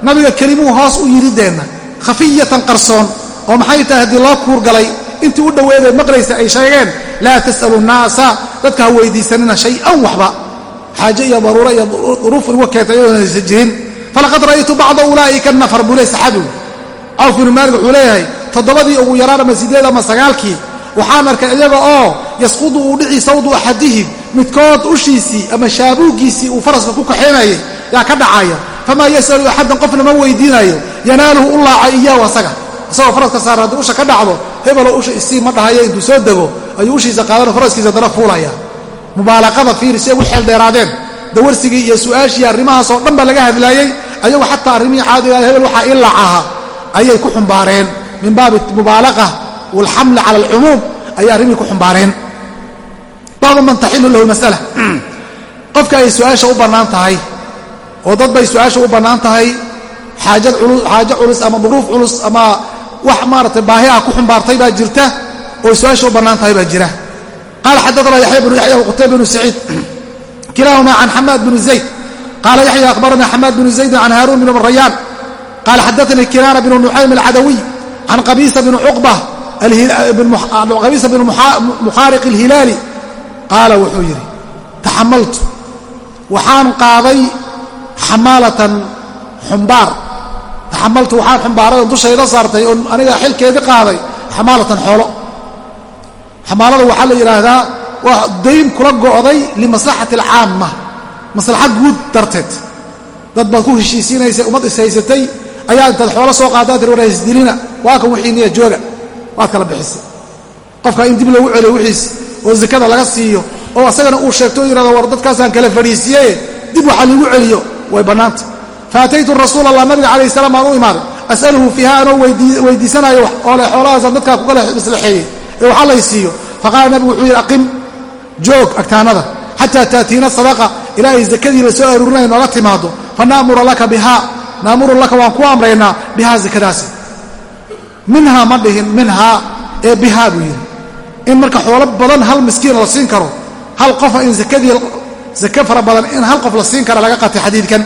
A: Nabiga kelimuu hoos u yidhideenna khafiyatan qarsoon oo maxay tahay haddii loo kuurgalay intii u dhoweedee maqlaysa ay sheegeen laa tas'alu nnaasa dadka ha weydiisanina shay-an waxba. Xaaje iyo daruuro iyo duruuf uga keentay iyadoona aysan jirin. Falaqad ra'aytu bacda ulaa'ika nafar buu le saxaabigu cawf binu maalik wuxuu leeyahay toddobadii ugu yaraan ama sideed ama sagaalkii waxaan arkay iyaga oo yasqudu uu dhici sawdu axadihim midkood ushiisii ama shaabuuggiisii uu faraska ku kaxaynayay yaa ka dhacaya famaa yasalu axadan qofna ma weydiinayo yanaaluhu u laacay iyaahu asaga isagoo faraska saara haddii usha ka dhacdo hebeloo usha isii ma dhahayo intuu soo dego ayuu ushiisa qaadano faraskiisa dana fuulaya. Mubaalaqada fiiri si ay u xeeldheeraadeen dawarsigii iyo su'aashii arrimahaasoo dhan ba laga hadlaayey ayagu xataa arrimihii caadiga hebel waxaa ii laacaha ayay ku xumbaareen. Min baabi mubaalaqa walxamli cala alcumuum ayay arrimihii ku xumbaareen. Baabu man taxilu lahu masala. Qofka ay su'aasha u bannaan tahay oo dad bay su'aasha u bannaan tahay xaajo culus ama duruuf culus ama wax maaratay baahi ah ku xumbaartay baa jirta oo su'aasha u bannaan tahay baa jira. Qaala xadaana yaxya bnu yaxya wqutayb bnu saciid kilaahumaa can xamaad bnu zayd. Qaala yaxya akhbarana xamaad bnu zaydin can haaruun bn rayaan qaala xadaanii kinaana bnu nucaym alcadawiy can qabiisa bn cuqba qabiisa bn mukhaariq alhilaali. Qaala wuxuu yidhi taxamaltu waxaan qaaday xamaalatan xumbaar taxamaltu waxaan xumbaaray oon dushayda saartay oon aniga xilkeedii qaaday xamaalatan xoolo xamaalada waxaa la yidhaahdaa waa dayn kula go'day limaslaxati alcaamma maslaxa guud darteed dad baad ku heshiisiinaysay ummad ishaysatay ayaa intaad xoolo soo qaaddaa tir war isdilina waa kan wixiiniya jooga waad kala bixisay qofka in dib loogu celiyo wixiisi oo zakada laga siiyo oo asagana uu sheegto o yidhahdo war dadkaasaan kala fadhiisiiye dib waxaa liigu celiyo way bannaanta faataytu rasuul allah nabiga calayh salaam aan u imaaday as'aluhu fiiha anoo weydiisanayo oo le xoolahaasaan dadkaa kukala maslaxeeyey ee waxa lay siiyo faqaala nabigu wuxuu yidhi aqim joog agtaanada xataa taatiina sadaqa ilaa ay la soo aruurinaya nooga timaado fa naamura laka bihaa naamuru laka waan ku amraynaa bihaa zakadaasi minhaa ma dhihin minhaa ee bihaa buu yidhi in marka xoolo badan hal miskiin la siin karo hal qofa in zakadii zake fara badan in hal qof la siin kara laga qatay xadiidkan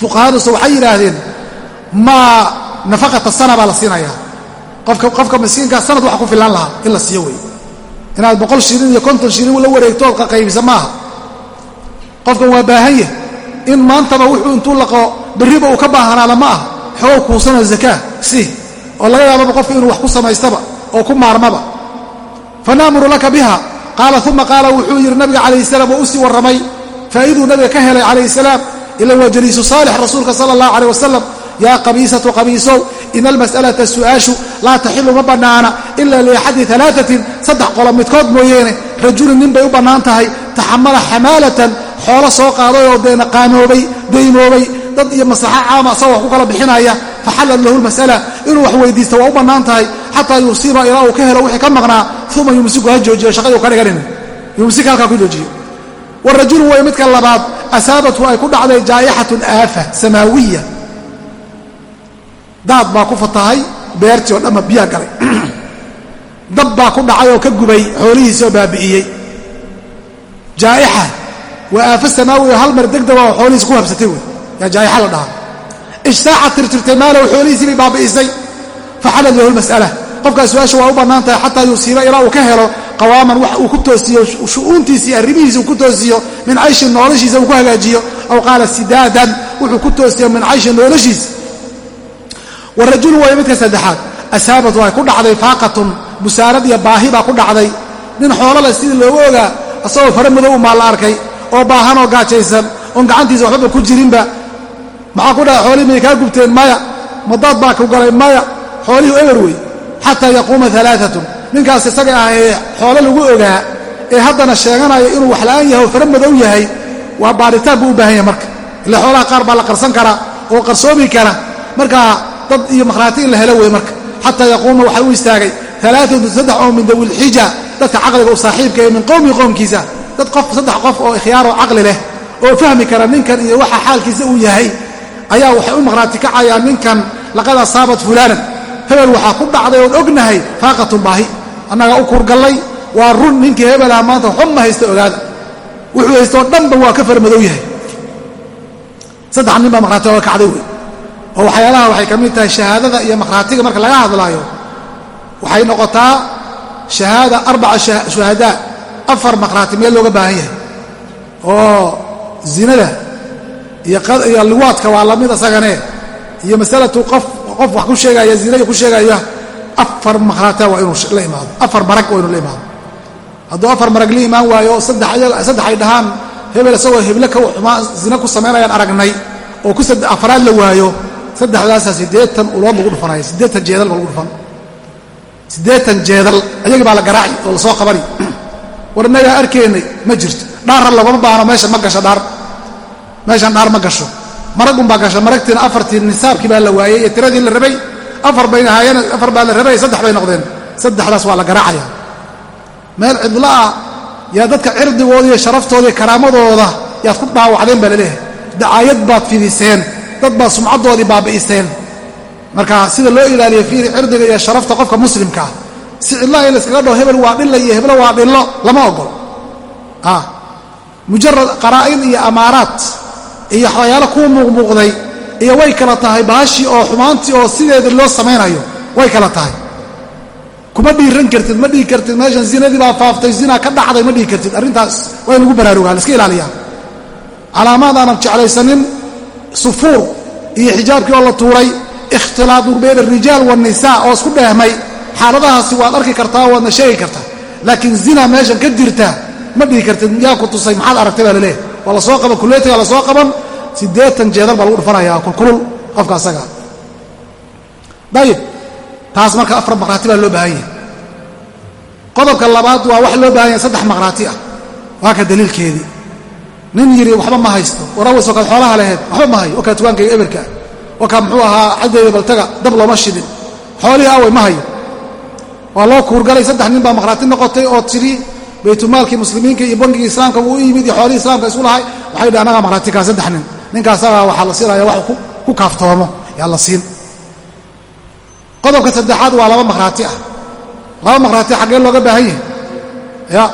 A: fuqahaduse waxay yidhaahdeen maa nafaqata sana baa la siinayaa. Qofka miskiinkaa sanad waxa ku filan lahaa in la siiyo wey inaad boqol shilin iyo konton shilin la wareegtood qaqaybisa maaha. Qofkan waa baahan yah in maantaba wuxuu intuu laqo berriba uu ka baahanaada ma ah xogow kuusanoo zakaa si oo laga yaababa qofka inuu wax ku samaystaba oo ku maarmaba. Fa naamuru laka biha. Qaala uma qaala wuxuu yidhi nabiga calayh salaam oo u sii warramay. Faa'iiduu nabiga ka helay calayh salaam ila waa jaliisu saalix rasuulka sala allah caleyh wasalam yaa qabiisatu qabiisow ina almas'alata su'aashu laa taxilu ma bannaana ila liaxadi alaaatin saddex qolo midkood mooyeene rajulin nin bay u bannaan tahay taxamala xamaalatan xoolo soo qaaday oo deena qaanoobay daymoobay dad iyo maslaxa caama asagoo wax ku kala bixinaya faxallat lahu lmas'ala inuu wax weydiista waa u bannaan tahay xataa yusiiba ilaa uu ka helo wixii ka maqnaa uma yumsiku ha joojiyo shaqadii u ka dhiganin yumsika halkaa ku joojiyo warajulu way midka labaad asaabathu ay ku dhacday jaa'ixatun aafa samaawiya. Daad baa ku fatahay beertii oo dhanba biyaa galay. Dab baa ku dhacay oo ka gubay xoolihiisii oo baabi'iyey. Jaa'ixa waa aafo samaawi oo hal mar degdega oo xoolihiisi ku habsatay wey. Yaa jaa'ixa la dhahaa. Ishtaaca tirtirtay maalahu xoolihiisii bay baabi'isay. Faxalad lahu qofkaas su'aasha waa u bannaan tahay xataa yusiiba ilaa uu ka helo qawaaman wax uu ku toosiyo shu'uuntiisi arrimihiisa uu ku toosiyo min cayshin noloshiisa uu ku hagaajiyo. Aw qaala sidaadan wuxuu ku toosiyo min cayshin noloshiisa warajulu waay midka saddexaad. Asaabatu ay ku dhacday faaqatun busaarad iyo baahi baa ku dhacday. Nin xoolole sidii loogu ogaa asagoo fara madow umaa la arkay oo baahan oo gaajaysan oon gacantiisa waxbaba ku jirinba. Maxaa ku dhaca xoolihii may kaa gubteen maya madaad baa ku maya xoolihii eber wey yaquuma alaaatun ninkaas isaga ah ee xoolo lagu ogaa ee haddana sheeganaya inuu waxla'aan yahay oo fara madow yahay waa baaritaan buu u baahan yahay marka. Ila xoolaha qaar baa la qarsan karaa oo qarsoomi kara. Markaa dad iyo makhraati in la helo wey marka. Xataa yaquuma waxaa u istaagay alaaatun saddex oo min dawilxija dadka caqliga u saaxiibka ee min qowmi qowmkiisa. Dad qof saddex qof oo ikhyaaroo caqli leh oo fahmi kara ninkan iyo waxa xaalkiisa uu yahay ayaa waxay u maqhraati kacayaan ninkan laqad asaabat fulaanan. Hebel waxaa ku dhacday oon ognahay faaqatun baahi annagaa u kurgallay waa run ninkii hebelaha maanta waxba ma haysta ogaada. Wuxuu haystoo dhanba waa ka farmadow yahay. Saddex nin baa maqhraati oga kacday wey oo waxyaalaha waxay ka mid tahay shahaadada iyo maqhraatiga marka laga hadlaayo waxay noqotaa shahaada arbaca shuhadaa afar maqhraati meel looga baahan yahay. Oo zinada iyo liwaadka waa la mid asagane iyo masalatu qof qof wax ku sheegaya zinaya ku sheegaya afar maqhraata waa inuu la imaado. Afar marag waa inuu la imaado. Hadduu afar marag la imaan waayo saddex ay dhahaan hebel isagoo heble ka zina ku samaynayaan aragnay oo ku afraad la waayo saddexdaasa siddeetan ulood lagu dhufanaya siddeetan jeedal ba lagu dhufan. Siddeetan jeedal ayagii baa la garaaci oo la soo qabani war innagaa arkaynay ma jirto. Dhaarra laguma baahno meesha ma gasho dhaar. Meeshan dhaar ma gasho. Marag unbaa gasho maragtiina afartii nisaabkii baa la waayey ee tiradii la rabay afar bayna haayeen afar baa la rabay saddex bay noqdeen. Saddexdaas waa la garaacaya. Meel cidla ah yaa dadka cirdigooda iyo sharaftooda karaamadooda yaad ku dhaawacdeen baa la leeyahay dacaayad baad fidiseen dad baad sumcaddoodii baabi'iseen marka sida loo ilaaliyo fiiri cirdiga iyo sharafta qofka muslimka ah si cidlaha in layskaga dhaho hebel waa dhilla iyo heblo waa dhillo lama ogolo mujarad qaraa'in iyo amaaraad iyo waxyaalo kuu muuqmuuqday iyo way kala tahay baashii oo xumaantii oo sideeda loo samaynayo. Way kala tahay. Kuma dhiiran kartid ma dhihi kartid meeshan zinadii baa faaftay zinaa ka dhacday ma dhihi kartid. Arrintaas waa in lagu baraarugaa la iska ilaaliyaa. Calaamaad aanan jeclaysanin sufuur iyo xijaabkii oo la tuuray ikhtilaadu bayna arijaal waannisaa oo isku dheehmay xaaladahaasi waad arki kartaa waadna sheegi kartaa. Laakiin zina meeshan ka jirta ma dhihi kartid yaa ku tusay maxaad aragtay baa laleeyahy waa la soo qaban kuleetiga la soo qaban siddeetan jeedal baa lagu dhufanaya kulkulul qofka asaga. Dayib taas marka afar maqhraati baa loo baahan yahay. Qodobka labaad waa wax loo baahan yahay saddex maqhraati ah. Waa ka daliilkeedii. Nin yidhi waxba ma haysto. Warawasoo kaad xoolaha laheyd waxba ma hayo. Wakaa tugaankayga eberkaa wakaa muxuu ahaa xaggayda baltaga dab looma shidin. Xoolihii awey ma hayo. Waa loo kuurgalay saddex nin baa maqhraati noqotay oo tidhi baytulmaalkii muslimiinka iyo bangigii islaamka uu u yimid iyo xoolihii islaamka isu lahay. Waxay dhi annagaa maqhraati kaa saddex nin ninkaasagaa waxaa la siinaya wax ku kaaftoomo. Yaa la siin. Qodobka saddexaad waa laba maqhraati ah. Laba maqhraati xaggee looga baahan yahay. Ya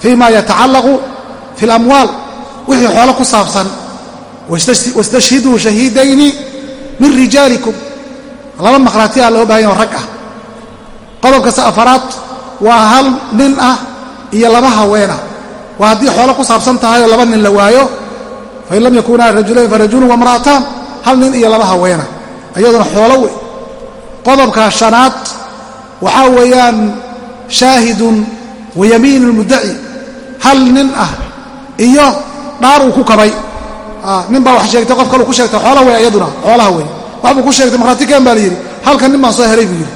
A: fii yatacallaqu fi اlamwaal wixii xoolo ku saabsan. Wastashhiduu shahiidayni min rijaalikum. Laba maqhraatiha loo baahan yahy oo rag ah. Qodobka afaraad waa hal nin ah iyo laba haweenah waa haddii xoolo ku saabsan tahay oo laba nin la waayo fain lam yakunaa rajulayn farajulun wamra'ataan hal nin iyo laba haweena iyaduna xoolo wey qodobka shanaad waxaa weeyaan shaahidun wa yamiinu lmuddaci hal nin ah iyo dhaar uu ku kabay. Nin baa wax sheegtay qof kaluu ku sheegtay xoola wey iyaduna xoolaha wey waxbuu ku sheegtay markhaati keen baa la yidhi halkan nin baan soo helay buu yidhi.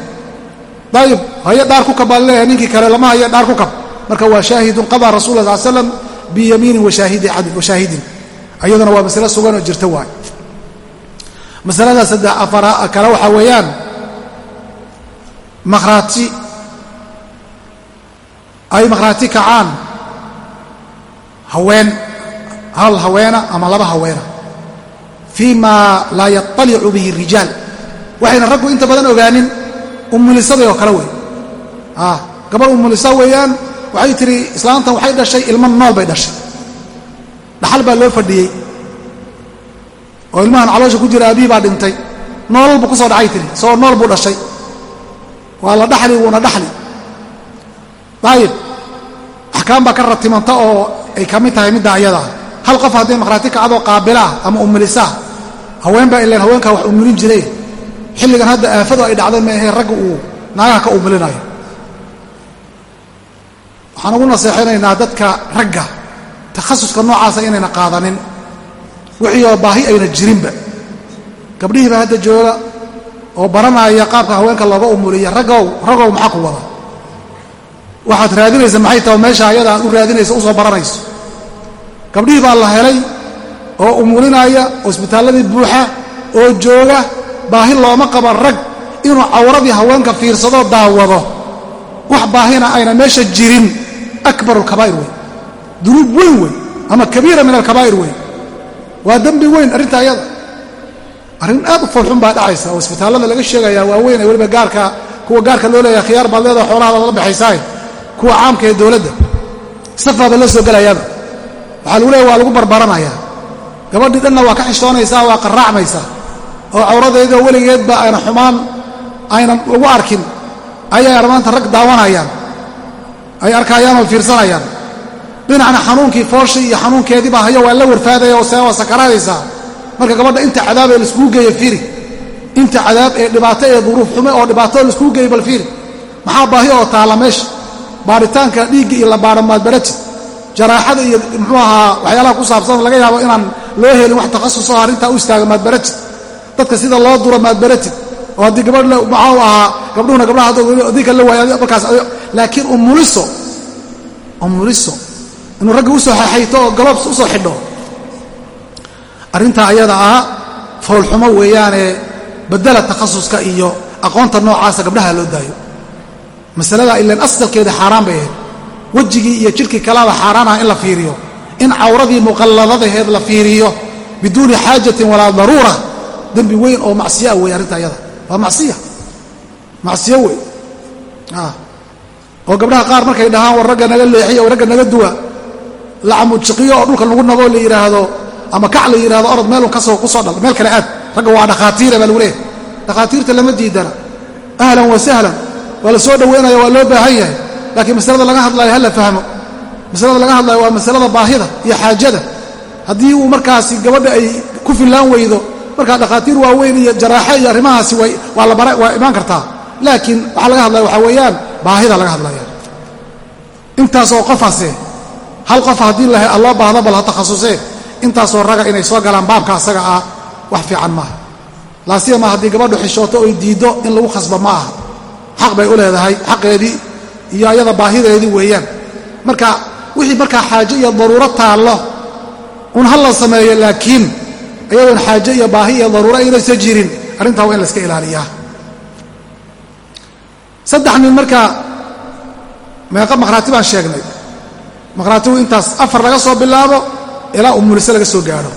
A: Dayib haye dhaar ku kab baa la leeyahay ninkii kale lama haye dhaar ku kab. Marka waa shaahidun qadaa rasul la sal slam biyamiinin washaahidin iyaduna waa masale sugan oo jirta waay. Masalada saddex afara kale waxaa weeyaan makhraati ay makhraati kacaan haween hal haweena ama laba haweena fii ma laa yaطalicu bihi rijaal. Waxayna raggu inta badan ogaanin umulisaday oo kale wey gabar umulisa weeyaan waxay tihi islaantan waxay dhashay ilmo nool bay dhashay dhaxal baa loo fadhiyey. Oo ilmahan caloosha ku jira aabihii baa dhintay. Noolal buu ku soo dhacay tiri isagoo nool buu dhashay. Waa la dhaxli wuuna dhaxli. Daayib axkaam baa ka ratimanta oo ay ka mid tahay midda ayadaa hal qof haddii makhraati kacadoo qaabilaah ama umulisaah haween baa ilaan haweenkaa wax umulin jiray xilligan hadda aafadu ay dhacday maahee ragga uu naagaha ka umulinayo waxaan ugu naseexaynaynaa dadka ragga takhasuska noocaasa inayna qaadanin. Wixii oo baahi ayna jirinba. Gabdhihii baa hadda jooga oo baranaya qaabka haweenka looga umuliya raggow raggow maxaa ku wada? Waxaad raadinaysa maxay taho meesha ayada aad u raadinaysa u soo baranayso? Gabdhihii baa la helay oo umulinaya oo isbitaalladii buuxa oo jooga baahi looma qaba rag inuu cawradii haweenka fiirsado daawado. Wax baahina ayna meesha jirin. Akbaru alkabaa'ir wey dunuub weyn wey ama kabiira min alkabaa'ir wey waa dembi weyn arrinta ayada arrin aad u foolxun baa dhacaysa oo isbitaallada laga sheegayaa waaweyn ee weliba gaarka kuwa gaarka loo leeyahay khiyaar baad leedaha xoolahaada la baxaysaaye kuwa caamka ee dowladda. Safaaba loo soo gelayaaba waxaa lagu leeya waa lagu barbaranayaa gabadhii dhanna waa ka xishoonaysaa waa qaraacmaysaa oo cawradeedoo weligeedba ayna xumaan aynan lagu arkin ayay maanta rag daawanayaan ay arkayaan oo fiirsanayaan dhinacna xanuunkii fooshii iyo xanuunkeediibaa hayo waa la warfaadaya oo waa sakaraadaysaa marka gabadha inta cadaab ee laiskugu geeya fiiri. Inta cadaab ee dhibaato ee duruuf xume oo dhibaato laiskugu geeya bal fiiri. Maxaa baahi oo taalla meesha? Baaritaanka dhiigga iyo la baaro maadbarati jaraaxada iyo muxuu ahaa waxyaalaha ku saabsan laga yaabo inaan loo helin wax takhasusoo arrintaa u istaaga maadbaratid dadka sida loo duro maadbaratid oo haddii gabadh maxaa u ahaa gabdhuhuna gabdhaha adinka la waayo markaas laakiin umuliso umuliso inuu ragga u soo xayto oo galobs u soo xidho. Arrintaa ayada ah foolxumo weeyaane bedela takhasuska iyo aqoonta noocaasa gabdhaha loo daayo. Masalada ilan asdalkeeda xaaraan bay ahayd. Wejigii iyo jidhkii kalaba xaaraan ah in la fiiriyo. In cawradii muqalladadaheed la fiiriyo biduuni xaajatin walaa daruura. Dembi weyn oo macsiyaa wey arrinta ayada. Waa macsiya. Macsiyo wey oo gabdhaha qaar markay dhahaan war ragga naga leexiya oo ragga naga duwa lacamujiqiyo oo dhulka lagu naboo la yidhaahdo ama kac la yidhahdo orod ka soo ku soo dhal meel kale aad. Ragga waa dhakhaatiira baa lagu leeyahay. Dhakhaatiirta lama diidana. Ahlan wa sahlan. Waa la soo dhoweynaya waa loo baahan yahay. Laakiin masalada laga hadlaayo ha la fahmo. Masalada laga hadlaayo waa masalada baahida iyo xaajada. Haddii uu markaasi gabadha ay ku fillaan weydo markaa dhakhaatiir waaweyn iyo jaraaxe iyo arrimahaasi waa imaan kartaa. Laakiin waxaa laga hadlaya waxaa weeyaan baahida laga hadlaya intaasoo qofase hal qof haddii loo baahdo bal ha takhasusee. Intaasoo raga inay soo galaan baabka asaga ah wax fiican maaha. Laasiyama haddii gabadhu xishooto oy diiddo in lagu khasbo ma aha. Xaq bay u leedahay xaqeedii iyo ayada baahideedii weeyaan. Marka wixii markaa xaaje iyo daruuro taallo un ha la sameeyo laakiin iyadoon xaaje iyo baahi iyo daruuro aynaysa jirin arrintaa waa in la iska ilaaliyaa. Saddex nin markaa meeqa maqhraati baan sheegnay maqhraatigu intaas afar laga soo bilaabo ilaa umulise laga soo gaadho.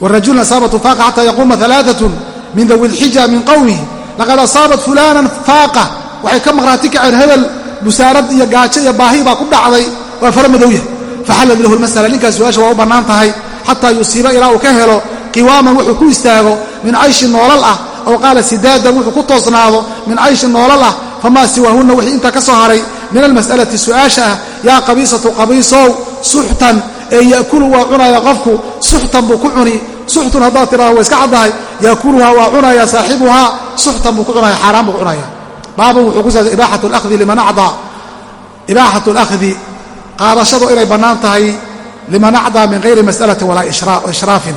A: Warajulun asaabatu faaqa xataa yaquuma alaaatun min dawi lxija min qowmihi laqad asaabat fulaanan faaqa. Waxay ka maqhraati kaceen hebel busaarad iyo gaajo iyo baahi baa ku dhacday. Waa fara madowya faxallad lahu lmasala ninkaas su'aasha waa u bannaan tahay xataa yusiiba ilaa uu ka helo qiwaaman wuxuu ku istaago min cayshi noolal ah. Aw qaala sidaadan wuxuu ku toosnaado min cayshi noolal ah famaa siwaahunna wixii intaa ka soo haray min almas'alati su'aasha ah yaa qabiisatu qabiisow suxtan ee ya'kulu waa cunaya qofku suxtan buu ku cuni suxtun haddaad tidhahdo waa iska caddahay yaakuluhaa waa cunaya saaxibuhaa suxtan buu ku cunaya xaaraan buu ku cunaya baabun wuxuu ku saabsan ibaaxat alahdi liman acdaa ibaaxat alahdi qaadashadu inay bannaan tahay liman acdaa min hayri mas'alatin walaa ishraafin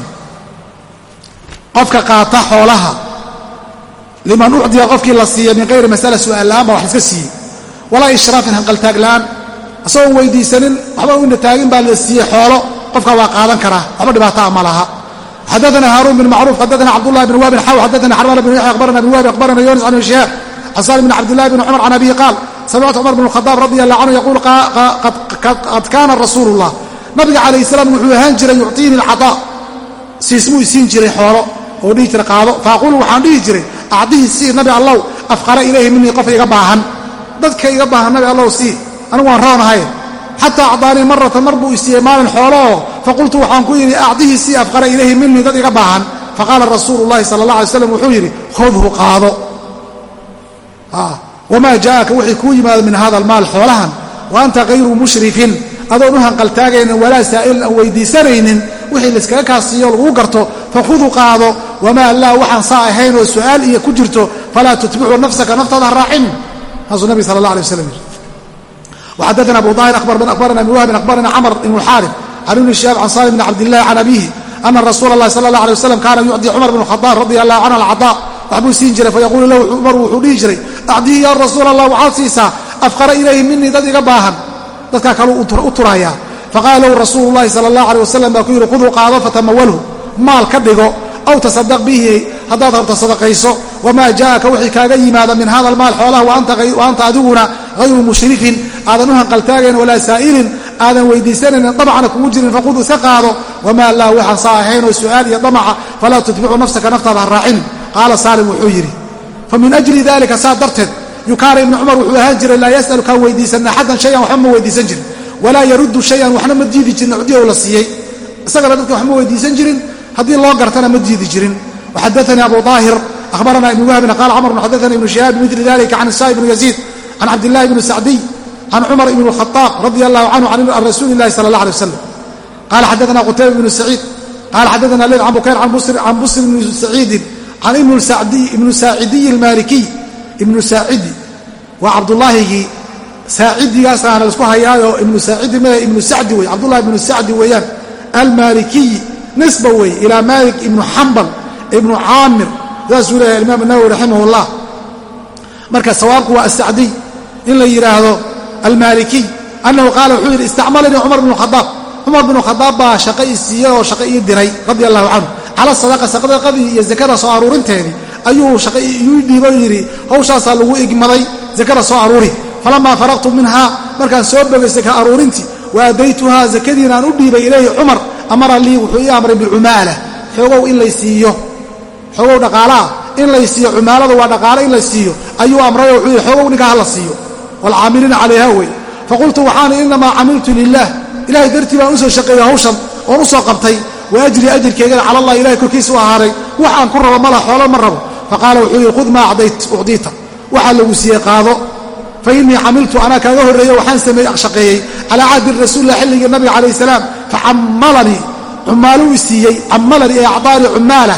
A: qofka qaata xoolaha liman ucdiya qofkii la siiya min hayri masala su'aal-la'aan baa wax iska siiyey walaa ishraafin hanqaltaagla'aan isagoon weydiisanin waxba u inataagin baa la siiyey xoolo qofka waa qaadan karaa waxba dhibaataa ma laha. Xadaana haaruun bin macruuf xadaana cabdullahi bn waabin xaw xadaana xarmana bin yaxya akhbarana bin waabi akhbarana yunis can shihaab can salim bn cabdillahi bn cumar can abihi qaal samictu cumar bn khadaab radi allah canhu yaquul qad kaana rasuulu llah nabiga calayh salaam wuxuu ahaan jiray yuctiini alcadaa siismuu isiin jiray xoolo oo dhihi jiray qaado. Faaquulu waxaan dhihi jiray acdihi sii nabi allow afqara ilayhi minii qof iga baahan dadka iga baahan nabi allow sii. Anigu waan roonahay xataa acdaanii maratan mar buu isiiyey maalin xoolooo faqultu waxaan ku yidhi acdihi sii afqara ilayhi minii dad iga baahan. Faqaala rasuulu llahi sala allah alay slam wuxuu yidhi khudhu qaado. Wamaa jaa'aka wixii kuu yimaado min hada almaal xoolahan? Wa anta hayru mushrifin adoon u hanqaltaagaynin walaa saa'ilin aan weydiisanaynin. Wixii layskaga kaasiiyo laguu garto fakhudu qaado. Wamaa laa waxaan saa ahayn oo su'aal iyo ku jirto. Falaa tutbicu nafsaka naftaada raacin saasuu nabig sala allah alay waslm yidhi waxadana abu daahir abarana min wahbin abarana camr ibn xaarib can ibni shihaab can salim bn cabdillahi can abiihi ana rasuula allahi sala allah alay wasalam kaana yucdii cumar bn khadaab radia allahu canhu alcadaa wax buu siin jiray fayaquulu lahu cumar wuxuu dhihi jiray acdii yaa rasuula allah waxaad siisaa afqara ilayhi minii dad iga baahan dadkaa kaluu u turayaa faqaala lahu rasuulu llahi sala allah alay wasalam baa ku yidhi khuduu qaado fatamawalhu maal ka dhigo aw tasadaq bihi haddaad horta sadaqayso wamaa jaءaka wixii kaaga yimaada min hada almaal xoolaha wa anta adiguna hayru mushrifin. Aadan u hanqaltaagayn walaa saa'ilin aadan weydiisanaynin damacna kugu jirin faqud iska qaado. Wamaa laa waxaan saa ahaynoo su'aal iyo damaca falaa tutbicu nafsaka naftaada ha raacinin qaala saalim wuxuu yidhi fa ajli dalika saa darteed yukaana ibnu cumar wuxuu ahaan jiray laa yas'alu kaan weydiisan axadan shayan waxba ma weydiisan jirin. Walaa yaruddu shayan waxna ma diidi jirin ucdiyahu la siiyey. Isagana dadka wax ma weydiisan jirin haddii loo gartana ma diidi jirin waxadaanii abu aahir ahbarana ibn wahbin qaala camr bn xadaana ibnu shihaab bimili dalika can isaa ibnu yaziid can cabdillahi bni sacdiy can cumar ibn khaaab radi allahu canhu can rasuuli illahi sala allah alay wasalam qala xadaana qutayba ibnu saciid qala xadaana leyl can bukayr can busr ibni saciidin can ibnu saacidiy almalikiy ibnu saacidi waa cabdullaahigii saacidigaasaana isku hayaayo ibnu saacidi m ibnu sacdi wey cabdullahi ibnu sacdi weeyaan almalikiy nisba wey ilaa malik ibnu xambal ibnu caamir saasuu leeyahay imaam nawowi raximah llah marka sawaabku waa asacdiy in la yidhaahdo almalikiy annahu qaala wuxuu yidhi istacmalanii cumar bnu khadaab. Cumar bnu khadaab baa shaqo i siiyey oo shaqo ii diray radi allahu canhu. Cala sadaqa sadaqadii iyo zakada soo aruurinteedii ayuu shaqo iu dhiibo yidhi hawshaasaa lagu igmaday zakada soo aruuri. Falamaa faraqtu minhaa markaan soo bogaystay ka aruurintii wa addaytuhaa zakadiina aan u dhiibay ilayhi cumar amara lii wuxuu ii amray bicumaala xoogow in lay siiyo xoogow dhaqaalaah in lay siiyo cumaalada waa dhaqaalo in la siiyo. Ayuu amray oo wuxuu yidhi xoogow ninkaa la siiyo. Waalcaamiliina calayha wey faqultu waxaan inamaa camiltu lilah ilahay dartii baan u soo shaqeeyey hawshan oon u soo qabtay. Wa ajri ajirkeegana cala allah ilahay korkiisa u ahaaday wax aan ku rabo mala xoolo ma rabo. Faqaala wuxuu yidhi khud maa ucdiita. Waxaa lagu siiyey qaado. Fa innii camiltu anaa kaaga horreeyo waxaan sameeyey shaqeeyey. Calaa cahdi rasuulilah xilligii nabiga calayh salaam facammalanii cumaaluu isiiyey cammalanii ee acdaanii cummaala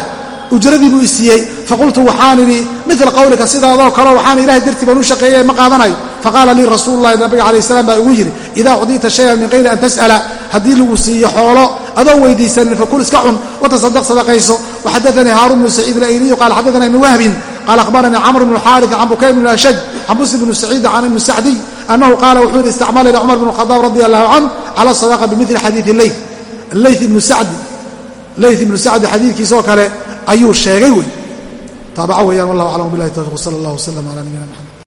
A: ujradii buu isiiyey. Faqultu waxaan idhi mila qawlika sidaadoo kaleo waxaan ilahay dartii baan u shaqeeyey ma qaadanayo faqaala lii rasuululahi nabiga calayh salaam baa igu yidhi idaa ucdiita shayan min qayri an tas'ala haddii lagu siiyo xoolo adoon weydiisanin fakul iska cun watasadaq sadaqayso. Waxadaanii haaruun bnu saciid alayliyu qaala xadaana ibnu wahbin qaala akhbaranii camr bnu xaari can bukayr bn ashaj can bnu saciid can ibni sacdiy annahu qaala wuxuu yidhi istacmalani cumar bnu khadaab radi allahu canhu cala sadaqa bimili xadiidi ley ibnu ley ibnu sacdi xadiidkiisoo kale ayuu sheegay wey taabaco weeyaan wallah aclam bilahi tawfiq sala allah wasalam ala nabiyina maxamed